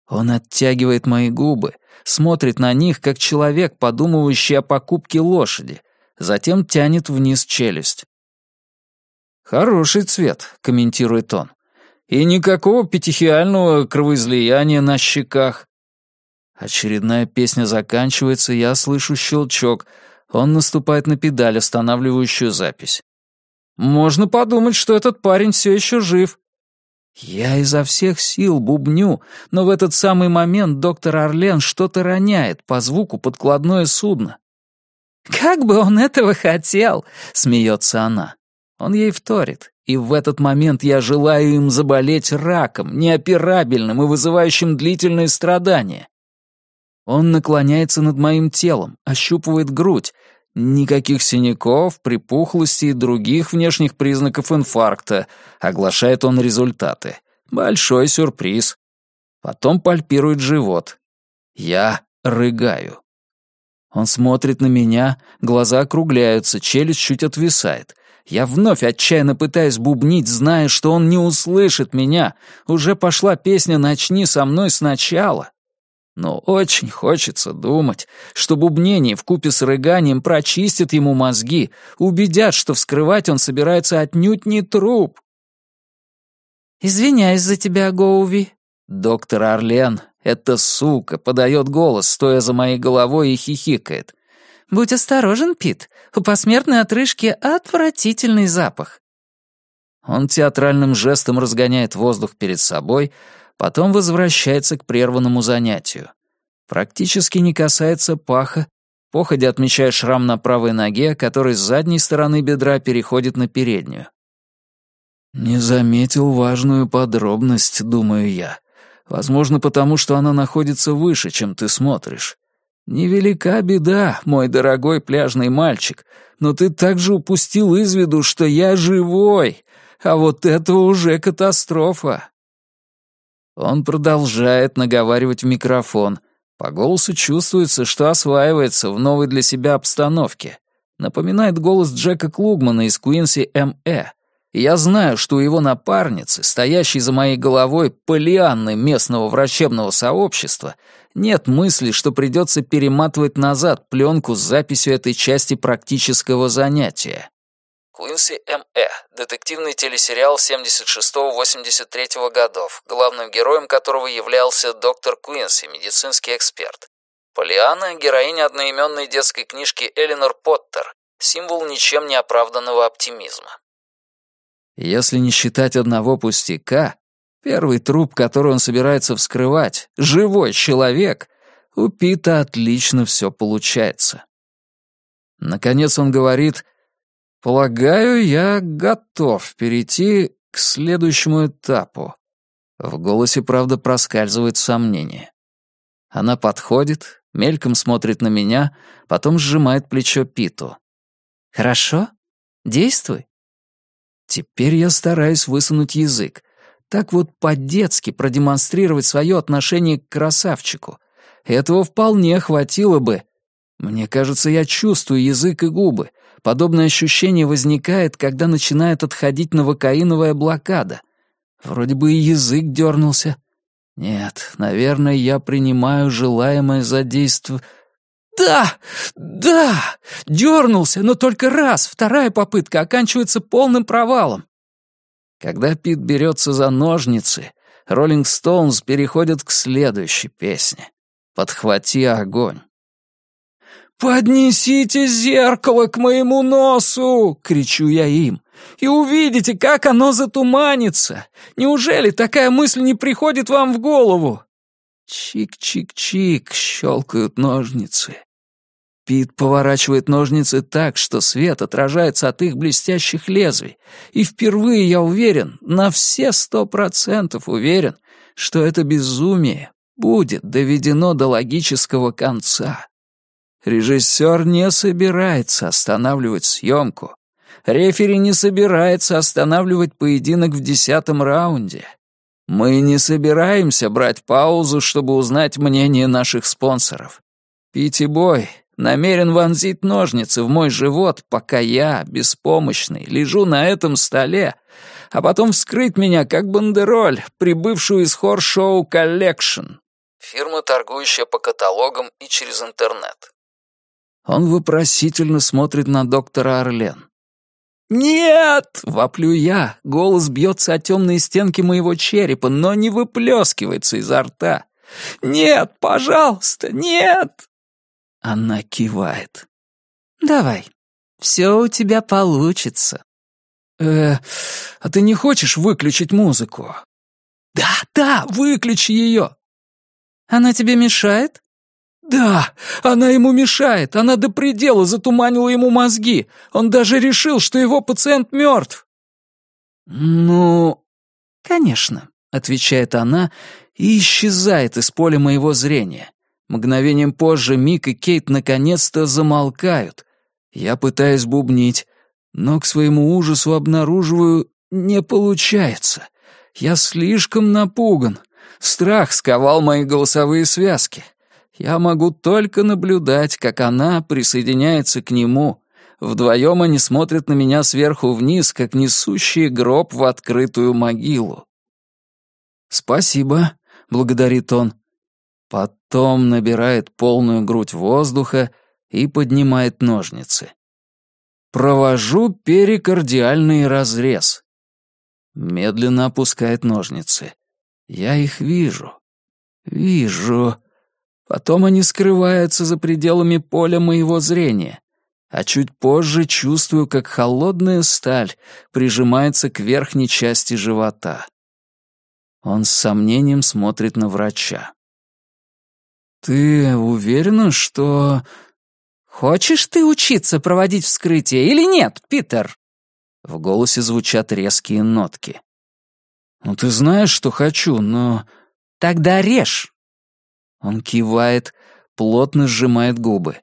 Он оттягивает мои губы, смотрит на них, как человек, подумывающий о покупке лошади, затем тянет вниз челюсть. «Хороший цвет», — комментирует он. «И никакого петихиального кровоизлияния на щеках». Очередная песня заканчивается, я слышу щелчок. Он наступает на педаль, останавливающую запись. «Можно подумать, что этот парень все еще жив», я изо всех сил бубню, но в этот самый момент доктор Орлен что-то роняет по звуку подкладное судно. «Как бы он этого хотел!» — смеется она. Он ей вторит, и в этот момент я желаю им заболеть раком, неоперабельным и вызывающим длительные страдания. Он наклоняется над моим телом, ощупывает грудь, Никаких синяков, припухлости и других внешних признаков инфаркта. Оглашает он результаты. Большой сюрприз. Потом пальпирует живот. Я рыгаю. Он смотрит на меня, глаза округляются, челюсть чуть отвисает. Я вновь отчаянно пытаюсь бубнить, зная, что он не услышит меня. Уже пошла песня «Начни со мной сначала». Но очень хочется думать, что бубнение вкупе с рыганием прочистит ему мозги, убедят, что вскрывать он собирается отнюдь не труп. «Извиняюсь за тебя, Гоуви». Доктор Орлен, эта сука, подает голос, стоя за моей головой и хихикает. «Будь осторожен, Пит, у посмертной отрыжки отвратительный запах». Он театральным жестом разгоняет воздух перед собой, Потом возвращается к прерванному занятию. Практически не касается паха, походя отмечая шрам на правой ноге, который с задней стороны бедра переходит на переднюю. «Не заметил важную подробность», — думаю я. «Возможно, потому что она находится выше, чем ты смотришь. Невелика беда, мой дорогой пляжный мальчик, но ты также упустил из виду, что я живой, а вот это уже катастрофа». Он продолжает наговаривать в микрофон. По голосу чувствуется, что осваивается в новой для себя обстановке. Напоминает голос Джека Клугмана из Куинси М.Э., я знаю, что у его напарницы, стоящей за моей головой полианны местного врачебного сообщества, нет мысли, что придется перематывать назад пленку с записью этой части практического занятия. Куинси М.Э. Детективный телесериал 76-83 годов, главным героем которого являлся доктор Куинси, медицинский эксперт. Полиана — героиня одноименной детской книжки Элинор Поттер, символ ничем не оправданного оптимизма. Если не считать одного пустяка, первый труп, который он собирается вскрывать, живой человек, у Пита отлично все получается. Наконец он говорит, «Полагаю, я готов перейти к следующему этапу». В голосе, правда, проскальзывает сомнение. Она подходит, мельком смотрит на меня, потом сжимает плечо Питу. «Хорошо, действуй». Теперь я стараюсь высунуть язык. Так вот по-детски продемонстрировать свое отношение к красавчику. Этого вполне хватило бы. Мне кажется, я чувствую язык и губы. Подобное ощущение возникает, когда начинает отходить новокаиновая блокада. Вроде бы и язык дернулся. Нет, наверное, я принимаю желаемое за действие... «Да! Да! Дернулся, но только раз. Вторая попытка оканчивается полным провалом». Когда Пит берется за ножницы, Роллинг Стоунс переходит к следующей песне. «Подхвати огонь». «Поднесите зеркало к моему носу!» — кричу я им. «И увидите, как оно затуманится! Неужели такая мысль не приходит вам в голову?» Чик-чик-чик щелкают ножницы. Пит поворачивает ножницы так, что свет отражается от их блестящих лезвий, и впервые я уверен, на все сто процентов уверен, что это безумие будет доведено до логического конца. Режиссер не собирается останавливать съемку. Рефери не собирается останавливать поединок в десятом раунде. Мы не собираемся брать паузу, чтобы узнать мнение наших спонсоров. Пити Бой намерен вонзить ножницы в мой живот, пока я, беспомощный, лежу на этом столе, а потом вскрыть меня, как бандероль, прибывшую из Horchow Collection. Фирма, торгующая по каталогам и через интернет. Он вопросительно смотрит на доктора Орлен. «Нет!» — воплю я. Голос бьется о темные стенки моего черепа, но не выплескивается изо рта. «Нет, пожалуйста, нет!» Она кивает. «Давай, все у тебя получится». «Э, а ты не хочешь выключить музыку?» «Да, да, выключи ее!» «Она тебе мешает?» «Да, она ему мешает, она до предела затуманила ему мозги. Он даже решил, что его пациент мертв». «Ну...» «Конечно», — отвечает она и исчезает из поля моего зрения. Мгновением позже Мик и Кейт наконец-то замолкают. Я пытаюсь бубнить, но к своему ужасу обнаруживаю, не получается. Я слишком напуган. Страх сковал мои голосовые связки. Я могу только наблюдать, как она присоединяется к нему. Вдвоем они смотрят на меня сверху вниз, как несущие гроб в открытую могилу. «Спасибо», — благодарит он. Потом набирает полную грудь воздуха и поднимает ножницы. Провожу перикардиальный разрез. Медленно опускает ножницы. Я их вижу. Вижу. Потом они скрываются за пределами поля моего зрения, а чуть позже чувствую, как холодная сталь прижимается к верхней части живота. Он с сомнением смотрит на врача. «Ты уверена, что...» «Хочешь ты учиться проводить вскрытие или нет, Питер?» В голосе звучат резкие нотки. «Ну ты знаешь, что хочу, но...» «Тогда режь!» Он кивает, плотно сжимает губы.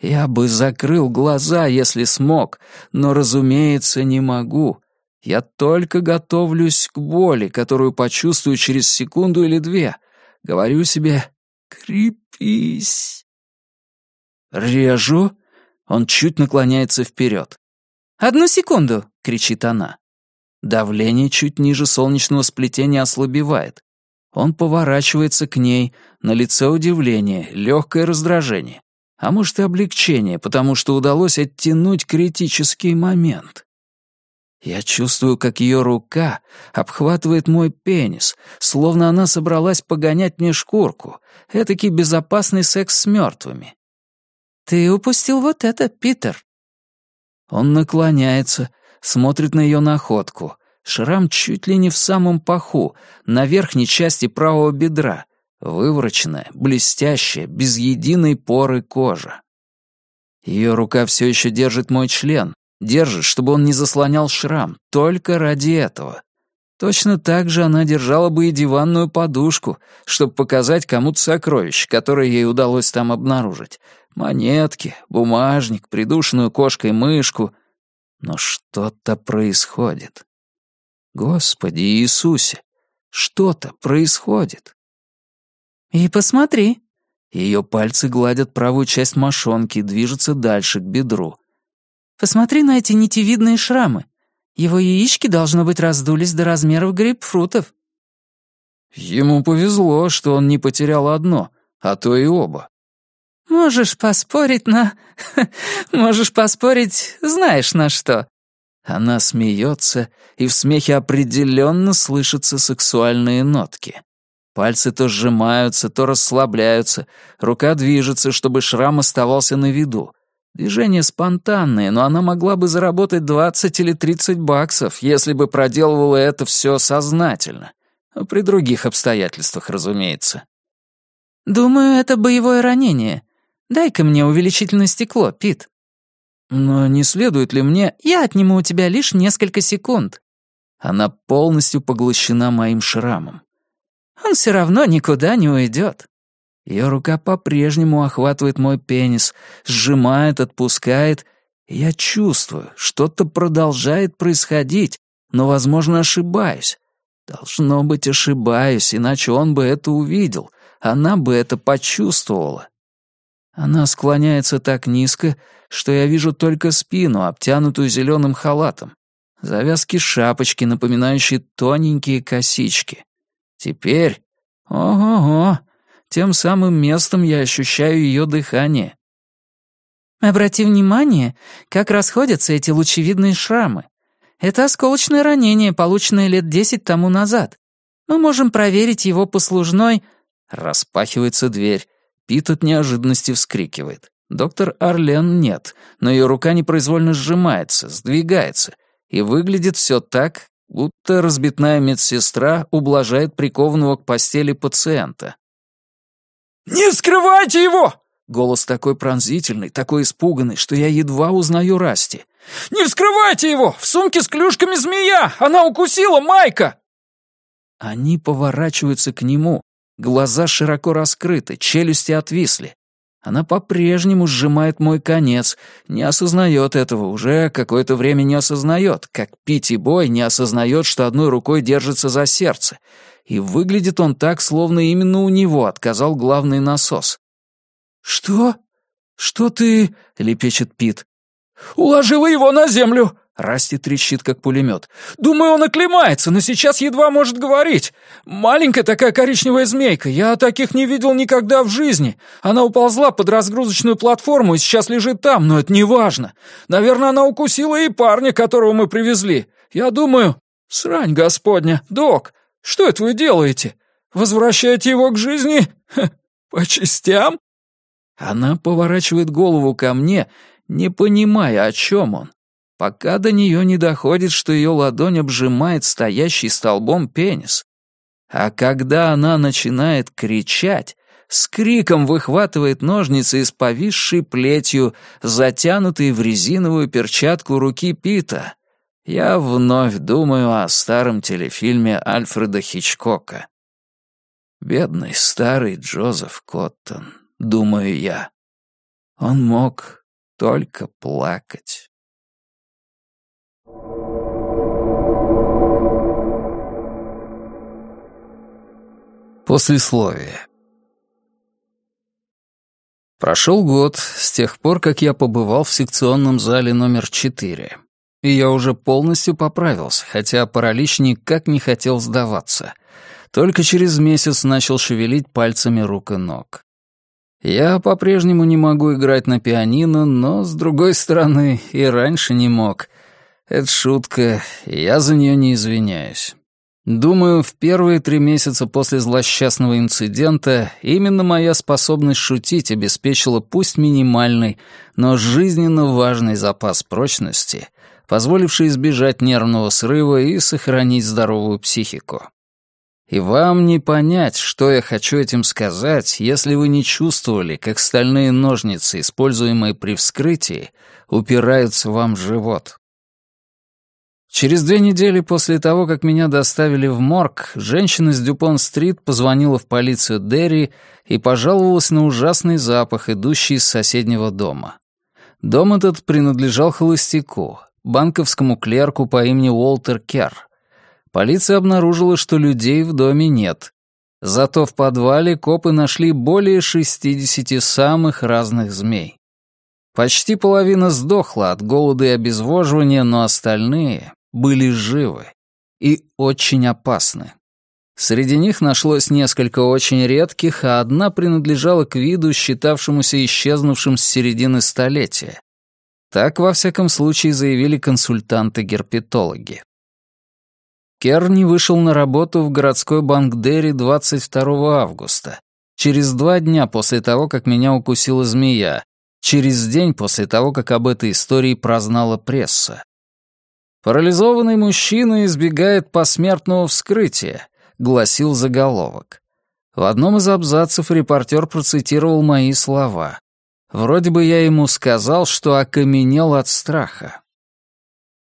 Я бы закрыл глаза, если смог, но, разумеется, не могу. Я только готовлюсь к боли, которую почувствую через секунду или две. Говорю себе «крепись». Режу. Он чуть наклоняется вперед. «Одну секунду!» — кричит она. Давление чуть ниже солнечного сплетения ослабевает. Он поворачивается к ней, на лице удивление, легкое раздражение. А может и облегчение, потому что удалось оттянуть критический момент. Я чувствую, как ее рука обхватывает мой пенис, словно она собралась погонять мне шкурку. Этакий безопасный секс с мертвыми. «Ты упустил вот это, Питер». Он наклоняется, смотрит на ее находку. Шрам чуть ли не в самом паху, на верхней части правого бедра. Вывороченная, блестящая, без единой поры кожа. Ее рука все еще держит мой член, держит, чтобы он не заслонял шрам, только ради этого. Точно так же она держала бы и диванную подушку, чтобы показать кому-то сокровище, которое ей удалось там обнаружить. Монетки, бумажник, придушенную кошкой мышку. Но что-то происходит. Господи Иисусе, что-то происходит. «И посмотри». Ее пальцы гладят правую часть мошонки, движутся дальше, к бедру. «Посмотри на эти нитевидные шрамы. Его яички, должно быть, раздулись до размеров грейпфрутов». Ему повезло, что он не потерял одно, а то и оба. «Можешь поспорить на... Можешь поспорить, знаешь на что». Она смеется, и в смехе определенно слышатся сексуальные нотки. Пальцы то сжимаются, то расслабляются, рука движется, чтобы шрам оставался на виду. Движения спонтанные, но она могла бы заработать 20 или 30 баксов, если бы проделывала это все сознательно. При других обстоятельствах, разумеется. «Думаю, это боевое ранение. Дай-ка мне увеличительное стекло, Пит». «Но не следует ли мне...» «Я отниму у тебя лишь несколько секунд». Она полностью поглощена моим шрамом. «Он все равно никуда не уйдет». Ее рука по-прежнему охватывает мой пенис, сжимает, отпускает. Я чувствую, что-то продолжает происходить, но, возможно, ошибаюсь. Должно быть, ошибаюсь, иначе он бы это увидел, она бы это почувствовала. Она склоняется так низко, что я вижу только спину, обтянутую зеленым халатом, завязки шапочки, напоминающие тоненькие косички. Теперь, ого-го, тем самым местом я ощущаю ее дыхание. Обрати внимание, как расходятся эти лучевидные шрамы. Это осколочное ранение, полученное лет десять тому назад. Мы можем проверить его послужной... Распахивается дверь. Пит от неожиданности вскрикивает. Доктор Орлен нет, но ее рука непроизвольно сжимается, сдвигается, и выглядит все так, будто разбитная медсестра ублажает прикованного к постели пациента. «Не вскрывайте его!» Голос такой пронзительный, такой испуганный, что я едва узнаю Расти. «Не вскрывайте его! В сумке с клюшками змея! Она укусила Майка!» Они поворачиваются к нему, глаза широко раскрыты, челюсти отвисли. Она по-прежнему сжимает мой конец, не осознает этого, уже какое-то время не осознает, как Пити Бой не осознает, что одной рукой держится за сердце. И выглядит он так, словно именно у него отказал главный насос. «Что? Что ты...» — лепечет Пит. «Уложила его на землю!» Расти трещит, как пулемет. «Думаю, он оклемается, но сейчас едва может говорить. Маленькая такая коричневая змейка, я таких не видел никогда в жизни. Она уползла под разгрузочную платформу и сейчас лежит там, но это не важно. Наверное, она укусила и парня, которого мы привезли. Я думаю... Срань господня, док, что это вы делаете? Возвращаете его к жизни? Ха, по частям?» Она поворачивает голову ко мне, не понимая, о чем он пока до нее не доходит, что ее ладонь обжимает стоящий столбом пенис. А когда она начинает кричать, с криком выхватывает ножницы из повисшей плетью, затянутой в резиновую перчатку руки Пита, я вновь думаю о старом телефильме Альфреда Хичкока. Бедный старый Джозеф Коттон, думаю я. Он мог только плакать. Послесловие. Прошел год с тех пор, как я побывал в секционном зале номер 4. И я уже полностью поправился, хотя паралич никак не хотел сдаваться. Только через месяц начал шевелить пальцами рук и ног. Я по-прежнему не могу играть на пианино, но, с другой стороны, и раньше не мог. Это шутка, я за нее не извиняюсь. Думаю, в первые три месяца после злосчастного инцидента именно моя способность шутить обеспечила пусть минимальный, но жизненно важный запас прочности, позволивший избежать нервного срыва и сохранить здоровую психику. И вам не понять, что я хочу этим сказать, если вы не чувствовали, как стальные ножницы, используемые при вскрытии, упираются вам в живот. Через две недели после того, как меня доставили в морг, женщина с Дюпон-стрит позвонила в полицию Дерри и пожаловалась на ужасный запах, идущий из соседнего дома. Дом этот принадлежал холостяку, банковскому клерку по имени Уолтер Керр. Полиция обнаружила, что людей в доме нет. Зато в подвале копы нашли более 60 самых разных змей. Почти половина сдохла от голода и обезвоживания, но остальные были живы и очень опасны. Среди них нашлось несколько очень редких, а одна принадлежала к виду, считавшемуся исчезнувшим с середины столетия. Так, во всяком случае, заявили консультанты-герпетологи. Керни вышел на работу в городской банк Дерри 22 августа, через два дня после того, как меня укусила змея, через день после того, как об этой истории прознала пресса. «Парализованный мужчина избегает посмертного вскрытия», — гласил заголовок. В одном из абзацев репортер процитировал мои слова. Вроде бы я ему сказал, что окаменел от страха.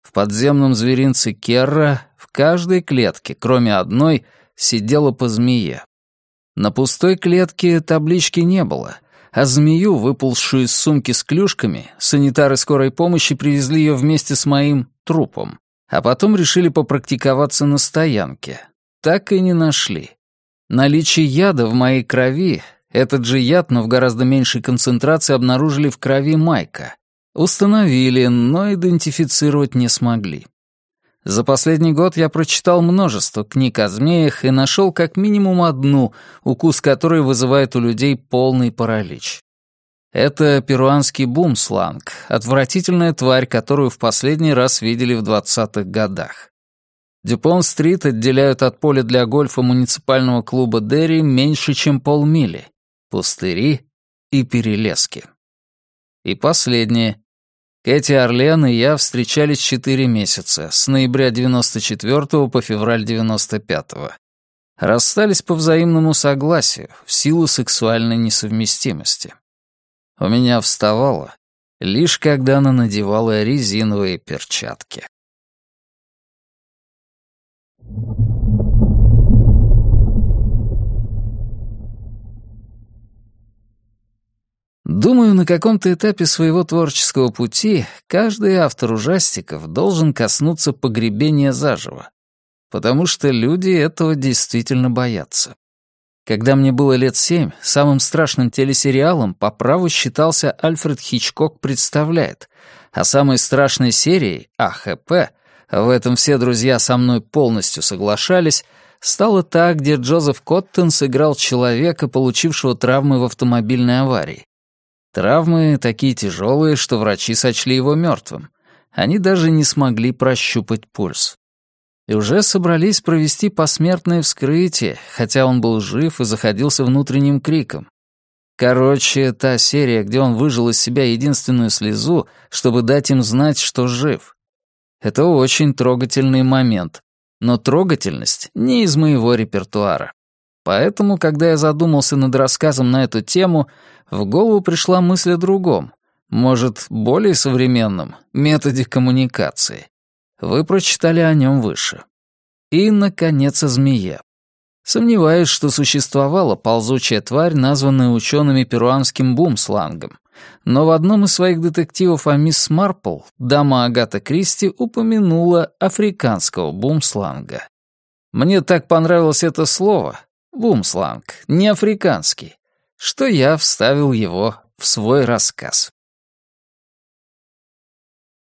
В подземном зверинце Керра в каждой клетке, кроме одной, сидела по змее. На пустой клетке таблички не было, а змею, выползшую из сумки с клюшками, санитары скорой помощи привезли ее вместе с моим трупом, а потом решили попрактиковаться на стоянке. Так и не нашли. Наличие яда в моей крови, этот же яд, но в гораздо меньшей концентрации, обнаружили в крови Майка. Установили, но идентифицировать не смогли. За последний год я прочитал множество книг о змеях и нашел как минимум одну, укус которой вызывает у людей полный паралич. Это перуанский бумсланг, отвратительная тварь, которую в последний раз видели в 20-х годах. Дюпон-стрит отделяют от поля для гольфа муниципального клуба Дерри меньше, чем полмили. Пустыри и перелески. И последнее. Кэти Орлен и я встречались четыре месяца, с ноября 94 по февраль 95 -го. Расстались по взаимному согласию, в силу сексуальной несовместимости. У меня вставало, лишь когда она надевала резиновые перчатки. Думаю, на каком-то этапе своего творческого пути каждый автор ужастиков должен коснуться погребения заживо, потому что люди этого действительно боятся. Когда мне было лет семь, самым страшным телесериалом по праву считался «Альфред Хичкок представляет», а самой страшной серией «АХП» в этом все друзья со мной полностью соглашались, стала та, где Джозеф Коттон сыграл человека, получившего травмы в автомобильной аварии. Травмы такие тяжелые, что врачи сочли его мертвым. Они даже не смогли прощупать пульс. И уже собрались провести посмертное вскрытие, хотя он был жив и заходился внутренним криком. Короче, та серия, где он выжил из себя единственную слезу, чтобы дать им знать, что жив. Это очень трогательный момент. Но трогательность не из моего репертуара. Поэтому, когда я задумался над рассказом на эту тему, в голову пришла мысль о другом, может, более современном методе коммуникации. Вы прочитали о нем выше. И, наконец, о змее. Сомневаюсь, что существовала ползучая тварь, названная учеными перуанским бумслангом. Но в одном из своих детективов о мисс Марпл дама Агата Кристи упомянула африканского бумсланга. Мне так понравилось это слово, бумсланг, не африканский, что я вставил его в свой рассказ.